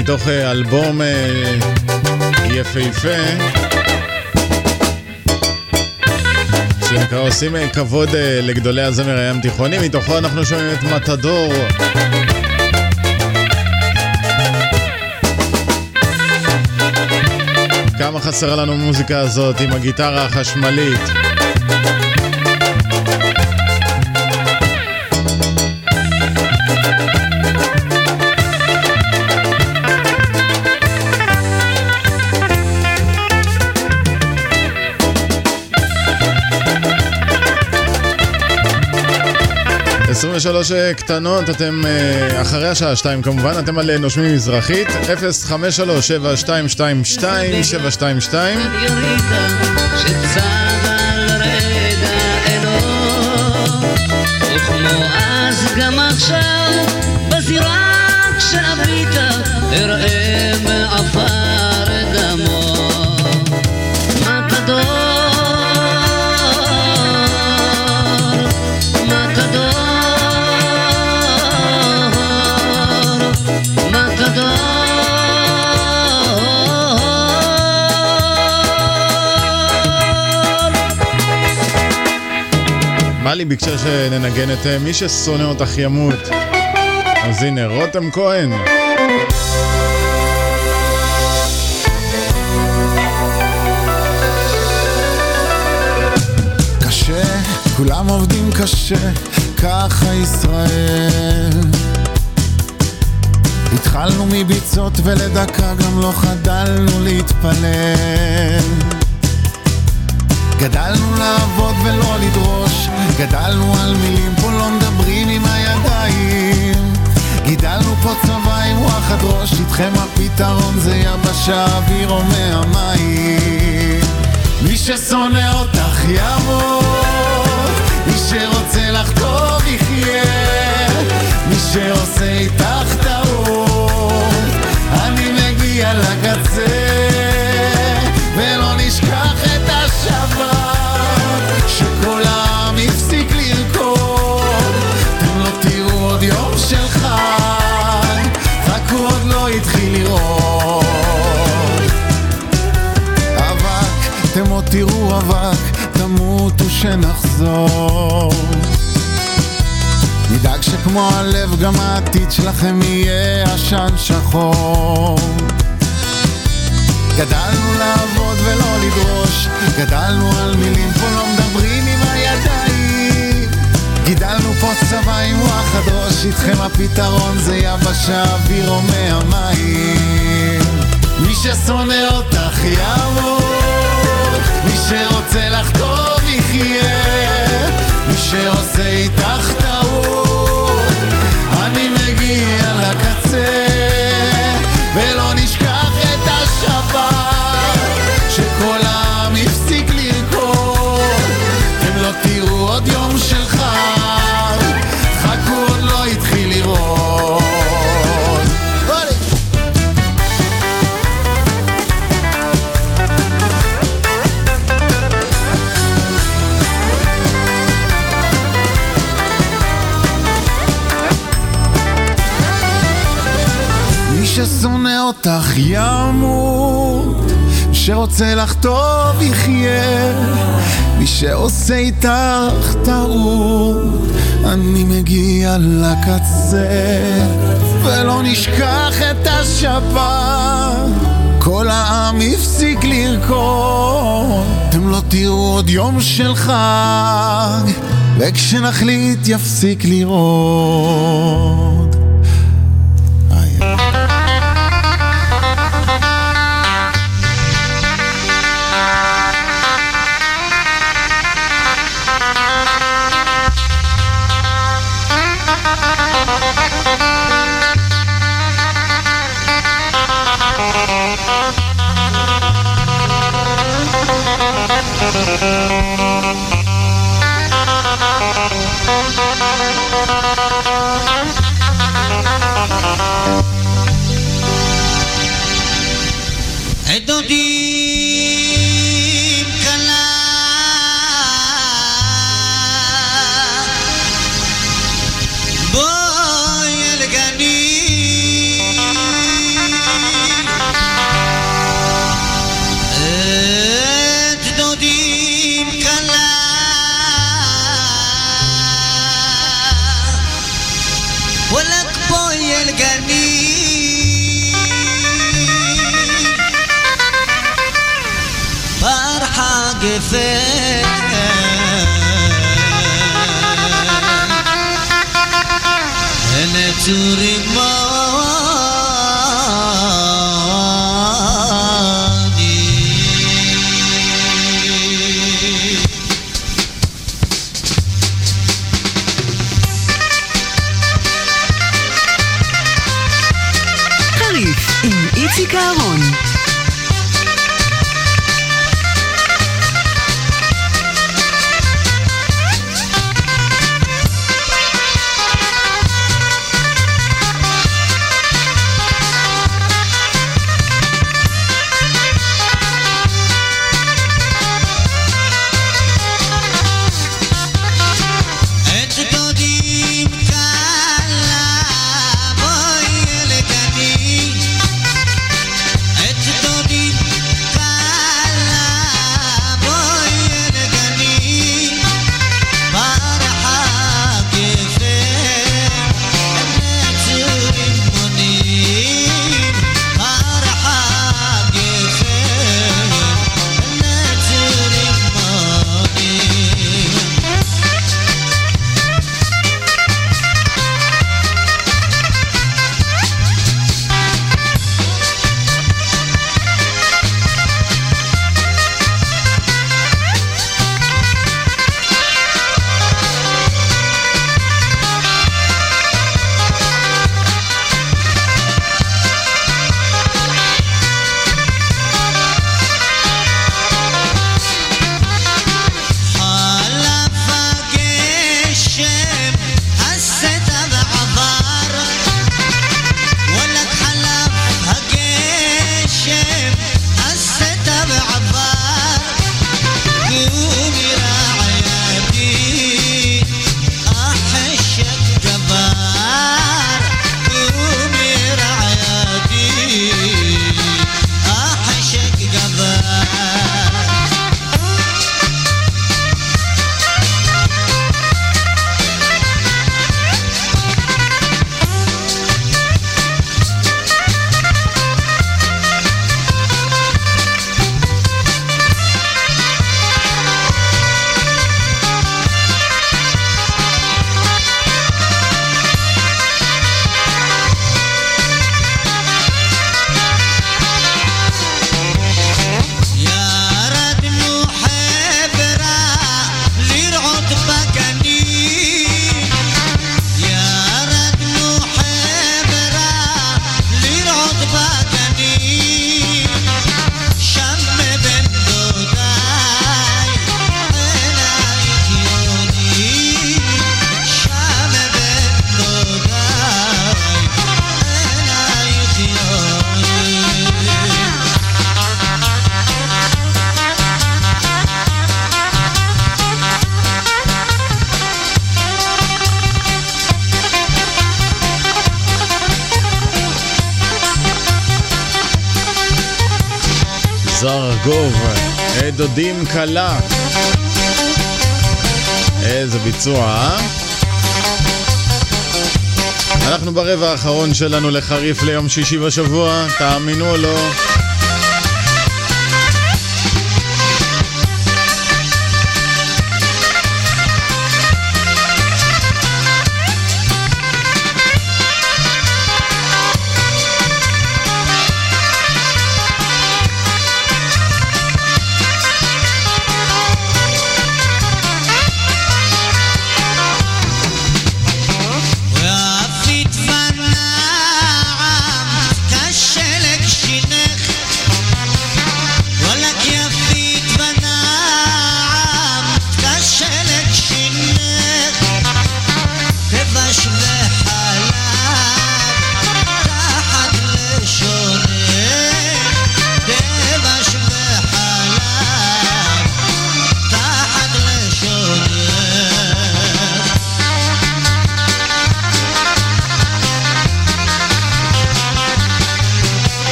מתוך אה, אלבום אה, יפהפה שנקרא עושים אה, כבוד לגדולי הזמר הים תיכוני, מתוכו אנחנו שומעים את מתדור כמה חסרה לנו המוזיקה הזאת עם הגיטרה החשמלית. 23 אה, קטנות, אתם אה, אחרי השעה 2 כמובן, אתם על אה, נושמים מזרחית, 053-722-722. גם עכשיו טלי ביקשה שננגן את אה, מי ששונא אותך ימות. אז הנה, רותם כהן. כולם עובדים קשה, ככה ישראל. התחלנו מביצות ולדקה גם לא חדלנו להתפלל. גדלנו לעבוד ולא לדרוש, גדלנו על מילים, פה לא מדברים עם הידיים. גידלנו פה צבא עם וואחד ראש, איתכם הפתרון זה יבשה, אוויר או מהמים. מי ששונא אותך ימות, מי שרוצה לך טוב יחיה, מי שעושה איתך טעות, אני מגיע לקצה, שנחזור. נדאג שכמו הלב גם העתיד שלכם יהיה עשן שחור. גדלנו לעבוד ולא לדרוש, גדלנו על מילים, פה לא מדברים עם הידיים. גידלנו פה צבא עם וואחד ראש, איתכם הפתרון זה יבשה, אוויר או מהמים. מי ששונא אותך ימות, מי שרוצה לך יחיה, מי שעושה איתך ימות, מי שרוצה לך טוב יחיה, מי שעושה איתך טעות, אני מגיע לקצה, ולא נשכח את השבת. כל העם הפסיק לרקוד, אתם לא תראו עוד יום של חג, וכשנחליט יפסיק לראות. דודים כלה. איזה ביצוע, אה? אנחנו ברבע האחרון שלנו לחריף ליום שישי בשבוע, תאמינו או לא.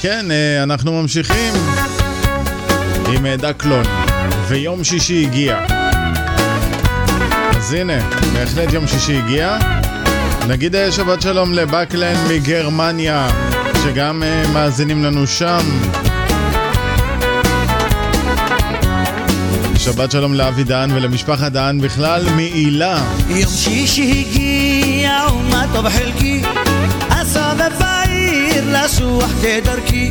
כן, אה, אנחנו ממשיכים עם אה, דקלון, ויום שישי הגיע. אז הנה, בהחלט יום שישי הגיע. נגיד אה, שבת שלום לבקלן מגרמניה, שגם מאזינים לנו שם. שבת שלום לאבי דהן ולמשפחת דהן בכלל, מעילה. יום שישי הגיע ומה טוב חלקי אסובב בעיר לשוח כדרכי.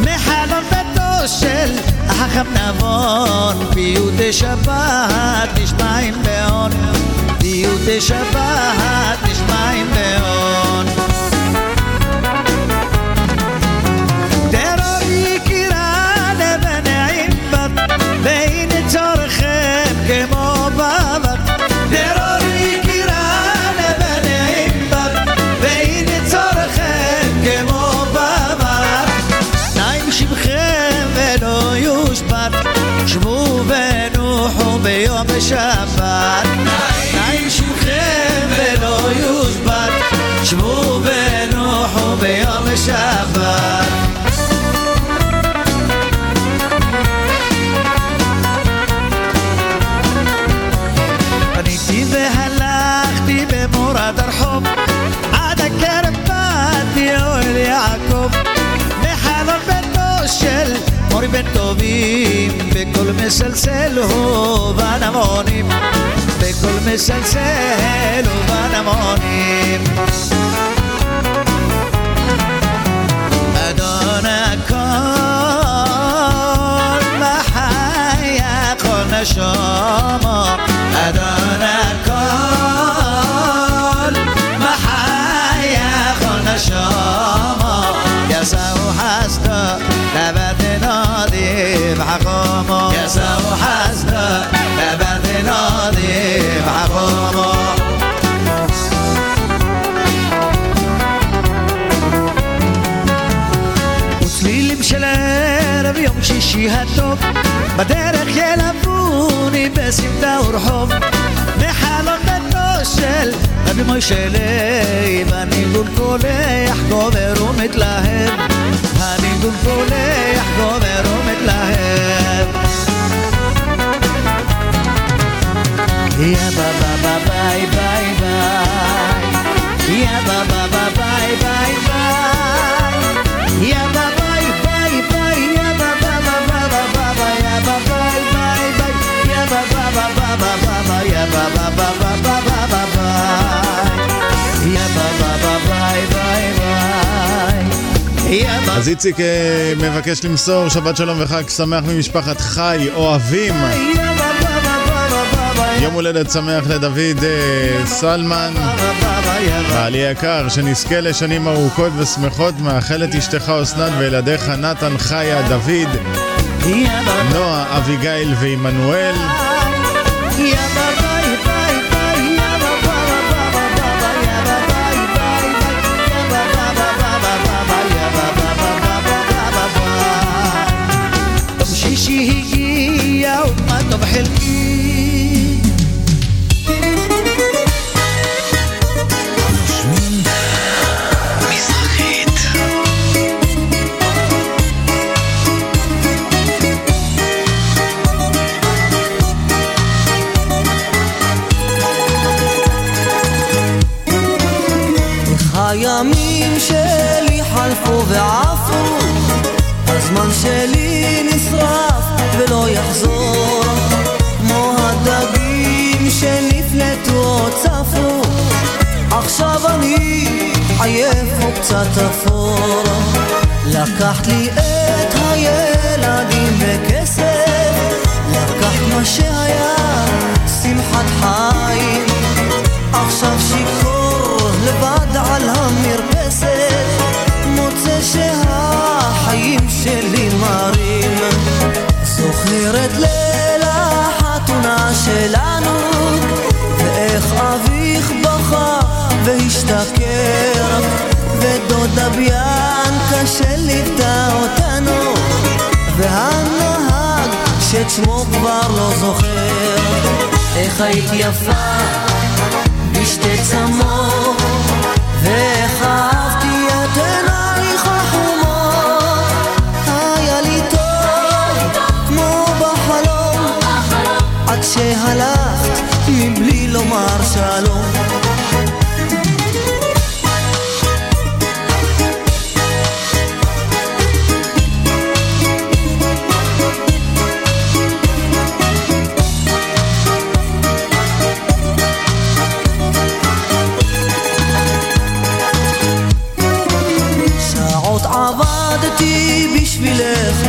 מחלון ביתו של החכם נבון. פיוטי שבת נשמעים בהון פיוטי שבת נשמעים בהון שבת. פניתי והלכתי במורד הרחוב עד הכרם באתי אוהל יעקב. מחלון ביתו של מורי בן טובים בקול מסלסל ובנמונים בקול מסלסל ובנמונים אדון شما. ادان کار محای خون شما. یسو هستا نبرد نادی بحقاما سو هستا نبرد نادی بحقاما وصلي لمشلار بیام شیشی هتوب בדרך ילווני בסמטה ורחוב מחלון ביתו של רבי מוישה לייב הניגון קולח גובר ומתלהב. הניגון קולח גובר ומתלהב. יא ביי ביי ביי אז איציק אה, מבקש למסור שבת שלום וחג שמח ממשפחת חי, אוהבים. יום הולדת שמח לדוד אה, סלמן, בעלי יקר, שנזכה לשנים ארוכות ושמחות, מאחלת אשתך אסנת וילדיך נתן, חיה, דוד, נועה, אביגיל ועמנואל. עייף וקצת אפור. לקחת לי את הילדים בכסף לקחת מה שהיה שמחת חיים. עכשיו שיכור לבד על המרפסת מוצא שהחיים שלי מרים. זוכרת ליל החתונה שלנו ואיך אביך בכה והשתכר שליוותה אותנו והנהג שאת שמו כבר לא זוכר. איך היית יפה בשתי צמות ואיך אהבתי את עינייך החומות. היה לי טוב כמו בחלום עד שהלכת מבלי לומר שלום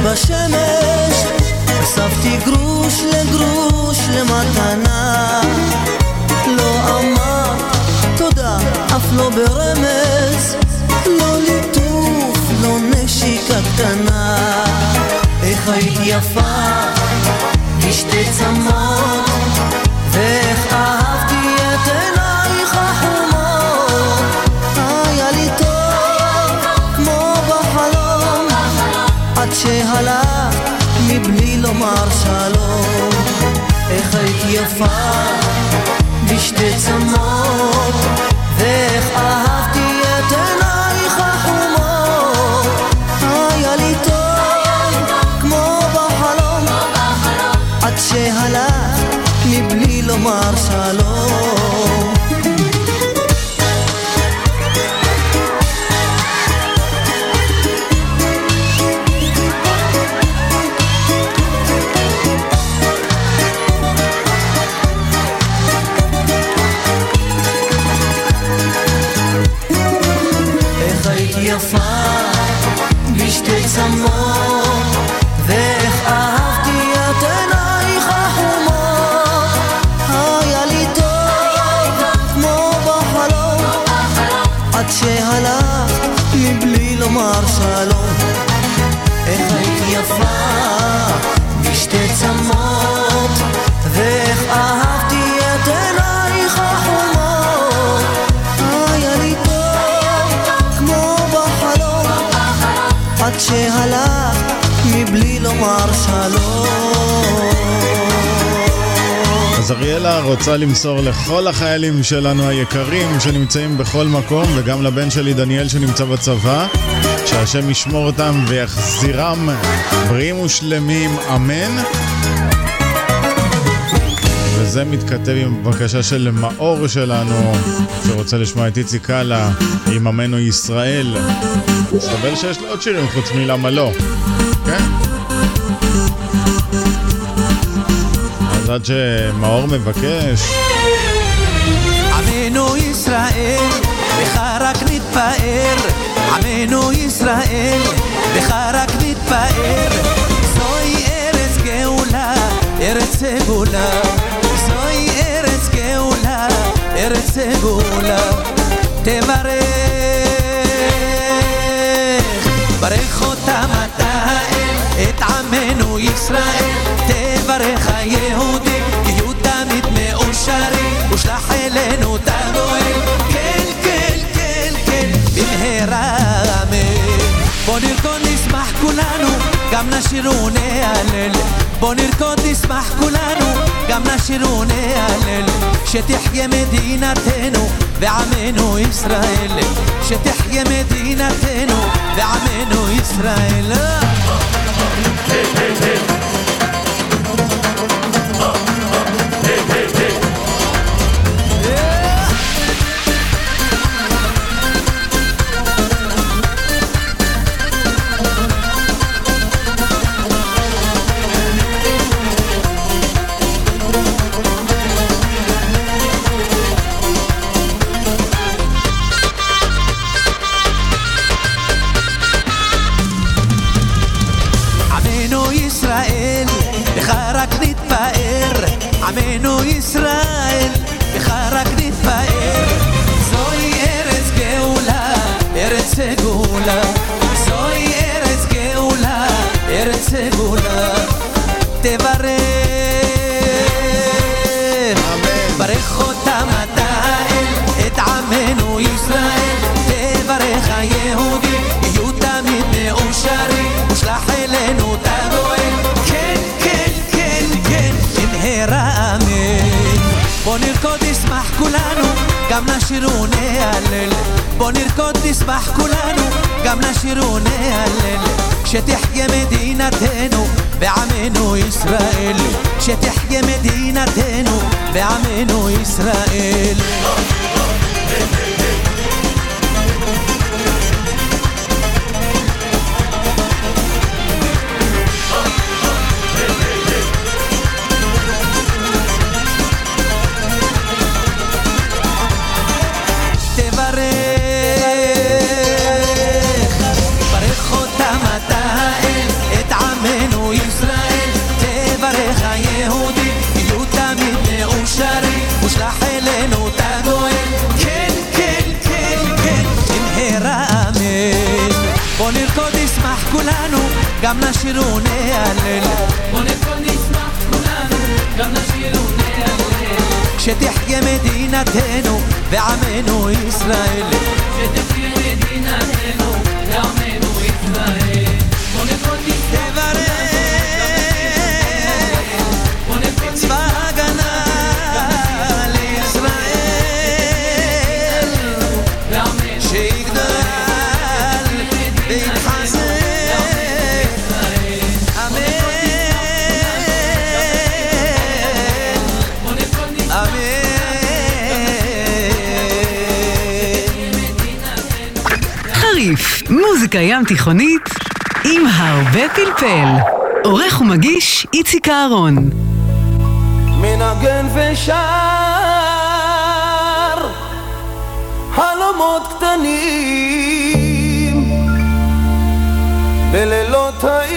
בשמש אספתי גרוש לגרוש למתנה. לא אמרת תודה אף לא ברמז לא ליטוף, לא נשיקה קטנה איך היית יפה בשתי צמות שהלכת מבלי לומר שלום. איך היית יפה בשתי צמות רוצה למסור לכל החיילים שלנו היקרים שנמצאים בכל מקום וגם לבן שלי דניאל שנמצא בצבא שהשם ישמור אותם ויחזירם בריאים ושלמים, אמן. וזה מתכתב עם הבקשה של מאור שלנו שרוצה לשמוע את איציק קאלה עם עמנו ישראל. מסתבר שיש לו עוד שירים חוץ מלמה לא. כן? עד שמאור מבקש. עמנו ישראל, לך רק נתפאר. עמנו ישראל, לך רק נתפאר. זוהי ארץ גאולה, ארץ סגולה. זוהי ארץ גאולה, ארץ סגולה. תברך, ברך אותם אתה את עמנו ישראל. בדרך היהודית, תהיו תמיד מאושרים, ושלח אלינו את הנואל, כן, כן, כן, כן, במהרה אמן. בוא נרקוד נשמח כולנו, גם נשיר ונהלל. בוא נרקוד נשמח כולנו, גם נשיר ונהלל. שתחיה מדינתנו ועמנו ישראל. שתחיה מדינתנו ועמנו ישראל. Hey, hey, hey. גם נשיר ונהלל בוא נרקוד נשמח כולנו גם נשיר ונהלל שתחיה מדינתנו בעמנו ישראל. שתחיה מדינתנו בעמנו ישראל. איציק אהרון. מנגן ושר חלומות קטנים בלילות ה...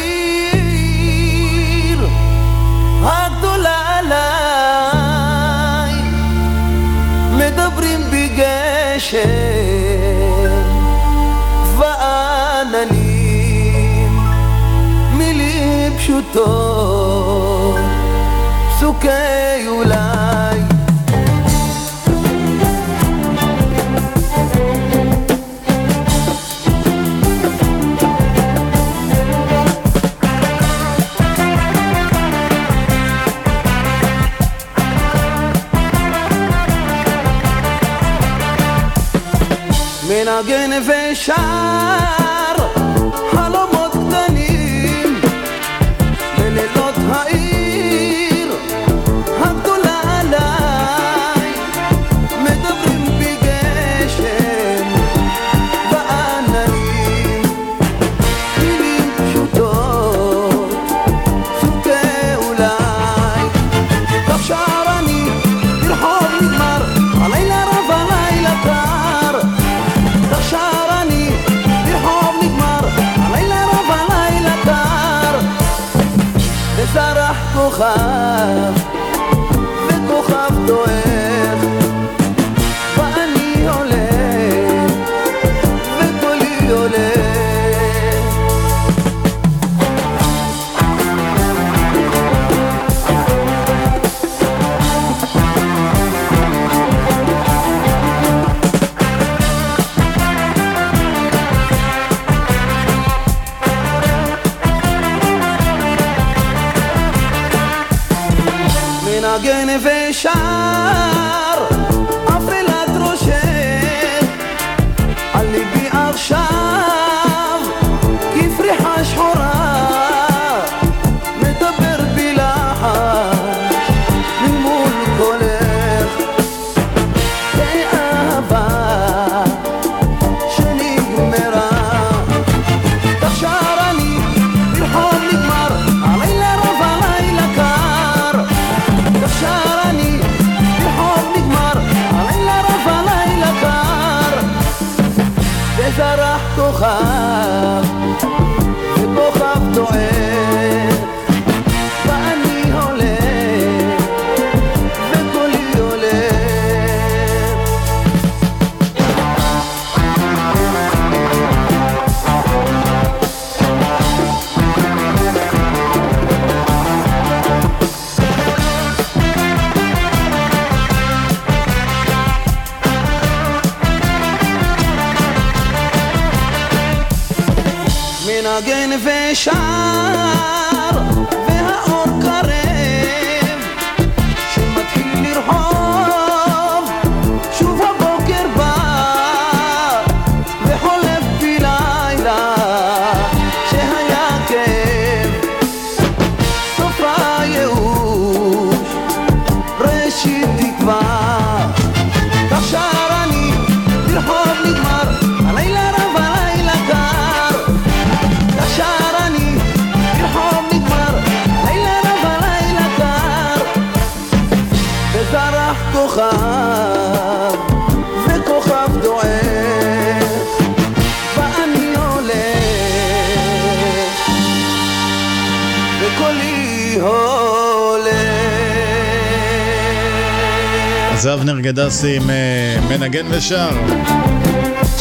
גדסי עם אה, מנגן ושר.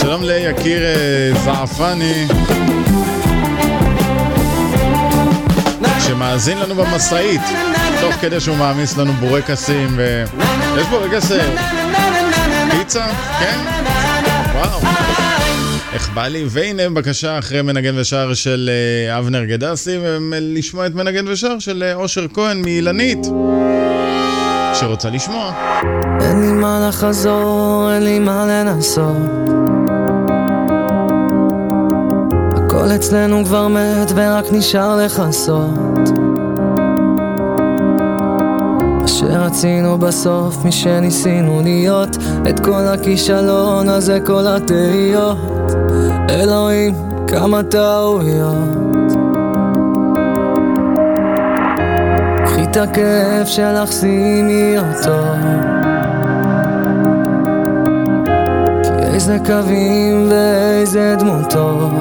שלום ליקיר אה, זעפני, שמאזין לנו במשאית, תוך כדי שהוא מעמיס לנו בורקסים, ויש בורקס אה, פיצה? כן? וואו. איך בא לי, והנה בקשה אחרי מנגן ושר של אבנר גדסי, ולשמוע את מנגן ושר של אושר כהן מאילנית, שרוצה לשמוע. אין לי מה לחזור, אין לי מה לנסות. הכל אצלנו כבר מת ורק נשאר לכסות. שרצינו בסוף, מי שניסינו להיות, את כל הכישלון הזה, כל התהיות. אלוהים, כמה טעויות. את הכאב שלך, שימי אותו. איזה קווים ואיזה דמותו.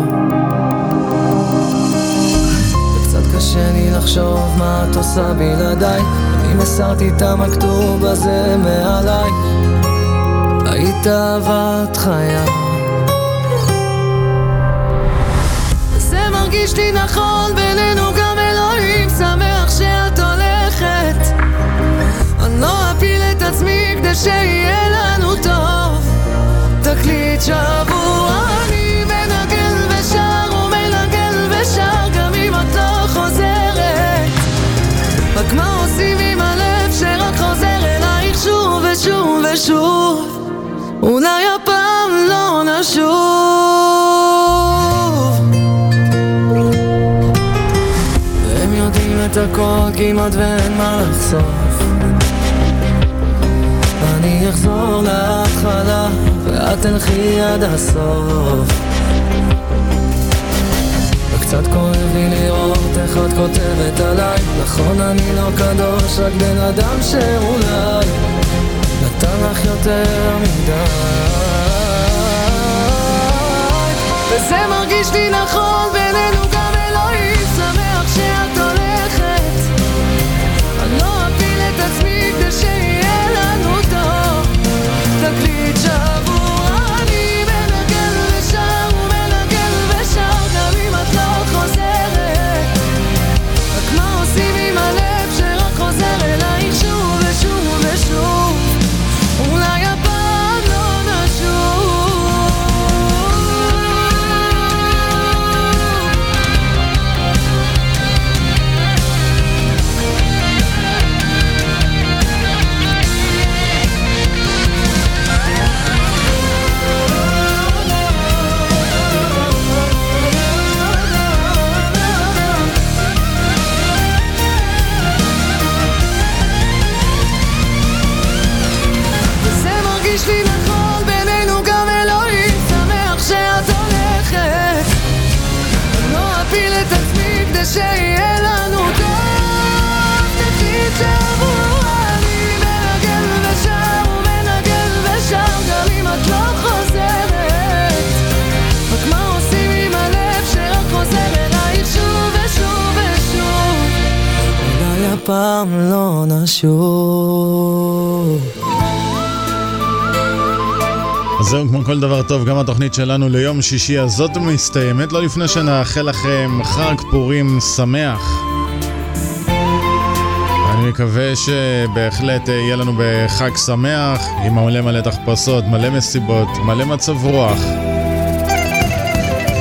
וקצת קשה לי לחשוב מה את עושה בלעדיי. אם הסרתי את המכתוב הזה מעליי, היית אהבת חיי. זה מרגיש לי נכון בינינו גם אלוהים שמח שאת אני לא אפיל את עצמי כדי שיהיה לנו טוב. תקליט שבור אני מנגן ושר ומנגן ושר גם אם את לא חוזרת. רק מה עושים עם הלב שרק חוזר אלייך שוב ושוב ושוב? אולי הפעם לא נשוב. והם יודעים את הכל כמעט ואין מה אני אחזור להתחלה ואת תלכי עד הסוף. וקצת כואב לי לראות איך את כותבת עליי. נכון אני לא קדוש, רק בן אדם שאולי נתן לך יותר מדי. וזה מרגיש לי נכון בינינו פעם לא נשוב. אז זהו, כמו כל דבר טוב, גם התוכנית שלנו ליום שישי הזאת מסתיימת, לא לפני שנאחל לכם חג פורים שמח. אני מקווה שבהחלט יהיה לנו בחג שמח, עם מלא מלא תחפושות, מלא מסיבות, מלא מצב רוח.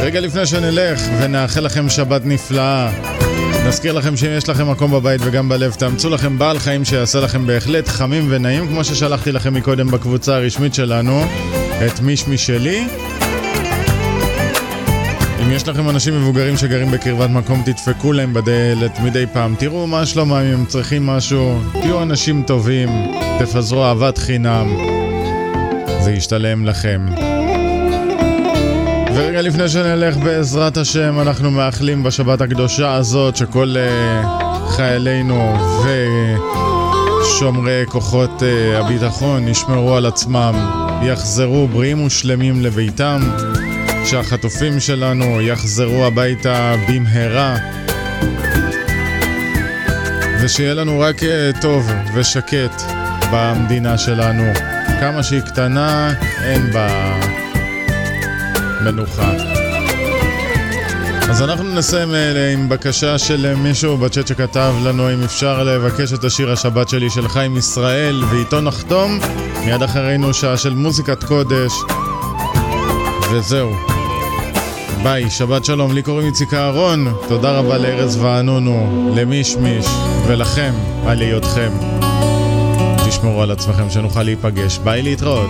רגע לפני שנלך ונאחל לכם שבת נפלאה, נזכיר לכם שאם יש לכם מקום בבית וגם בלב, תאמצו לכם בעל חיים שיעשה לכם בהחלט חמים ונעים, כמו ששלחתי לכם מקודם בקבוצה הרשמית שלנו, את מישמי שלי. אם יש לכם אנשים מבוגרים שגרים בקרבת מקום, תדפקו להם בדלת מדי פעם, תראו מה שלומם, אם הם צריכים משהו, תהיו אנשים טובים, תפזרו אהבת חינם, זה ישתלם לכם. ורגע לפני שנלך בעזרת השם, אנחנו מאחלים בשבת הקדושה הזאת שכל uh, חיילינו ושומרי כוחות uh, הביטחון ישמרו על עצמם, יחזרו בריאים ושלמים לביתם, שהחטופים שלנו יחזרו הביתה במהרה, ושיהיה לנו רק uh, טוב ושקט במדינה שלנו. כמה שהיא קטנה, אין בה... מנוחה. אז אנחנו נסיים אה, עם בקשה של מישהו בצ'אט שכתב לנו אם אפשר לבקש את השיר השבת שלי של חיים ישראל ואיתו נחתום מיד אחרינו שעה של מוזיקת קודש וזהו. ביי, שבת שלום, לי קוראים איציק אהרון, תודה רבה לארז וענונו, למישמיש ולכם על היותכם. תשמרו על עצמכם שנוכל להיפגש, ביי להתראות.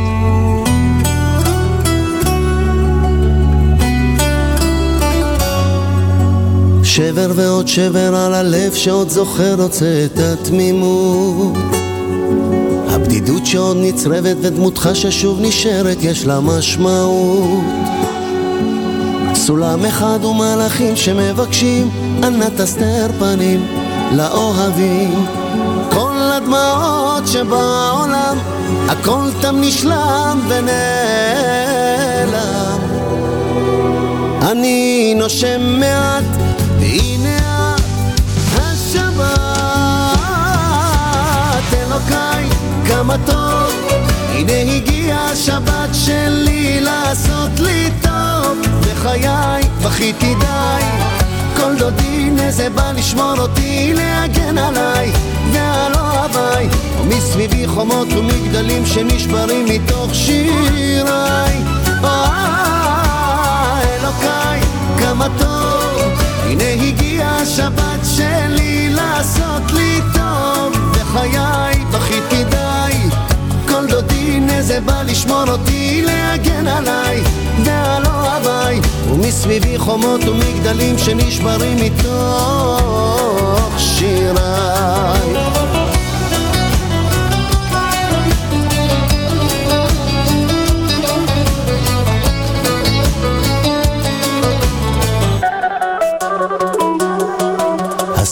שבר ועוד שבר על הלב שעוד זוכר רוצה את התמימות. הבדידות שעוד נצרבת ודמותך ששוב נשארת יש לה משמעות. סולם אחד ומלאכים שמבקשים אנא תסתר פנים לאוהבים. כל הדמעות שבעולם הכל תם נשלם ונעלם. אני נושם מעט כמה טוב. הנה הגיעה השבת שלי לעשות לי טוב. בחיי בכיתי די כל דודי נזה בא לשמור אותי להגן עליי ועל אוהביי. ומסביבי חומות ומגדלים שנשברים מתוך שיריי. אה, אלוקיי כמה טוב. הנה הגיעה השבת שלי לעשות לי טוב בחיי בכיתי די כל דודי נזה בא לשמור אותי להגן עליי ועל אוהביי ומסביבי חומות ומגדלים שנשברים מתוך שיריי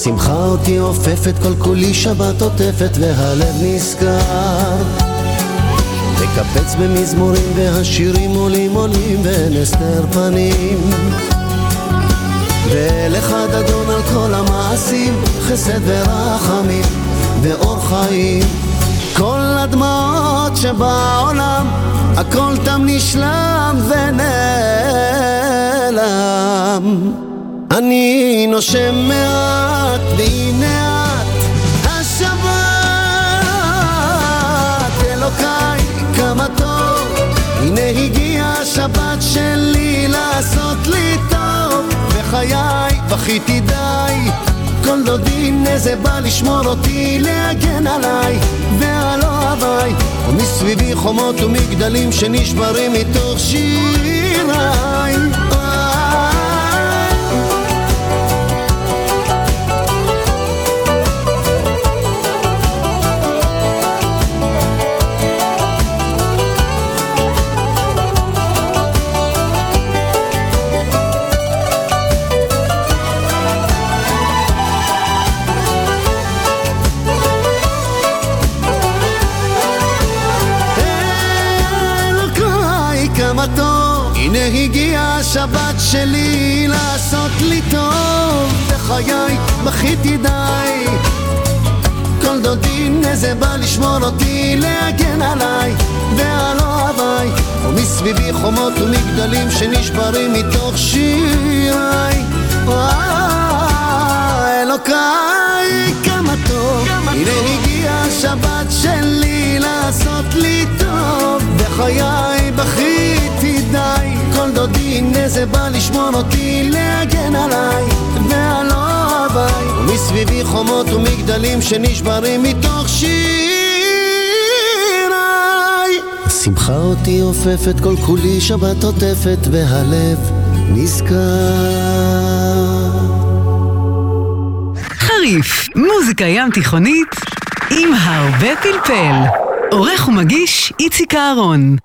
השמחה אותי עופפת, כל כולי שבת עוטפת והלב נזכר. מקפץ במזמורים והשירים עולים עולים ואין הסתר פנים. ולך אדון על כל המעשים, חסד ורחמים ואור חיים. כל הדמעות שבעולם, הכל תם נשלם ונעלם אני נושם מעט והנה את השבת. אלוקיי כמה טוב. הנה הגיעה השבת שלי לעשות לי טוב. בחיי בכיתי די כל דודי נזה בא לשמור אותי להגן עליי ועל אוהביי. ומסביבי חומות ומגדלים שנשברים מתוך שיריי הנה הגיעה השבת שלי לעשות לי טוב בחיי בכיתי די. כל דודי נזה בא לשמור אותי, להגן עליי ועל אוהביי. ומסביבי חומות ומגדלים שנשברים מתוך שיריי. אלוקיי כמה טוב. הנה הגיעה השבת שלי לעשות לי טוב בחיי בכיתי דודי נזה בא לשמור אותי להגן עליי ועל אוהביי ומסביבי חומות ומגדלים שנשברים מתוך שיריי. שמחה אותי עופפת כל כולי שבת עוטפת והלב נזכר. חריף, מוזיקה ים תיכונית עם הרבה פלפל. עורך ומגיש איציק אהרון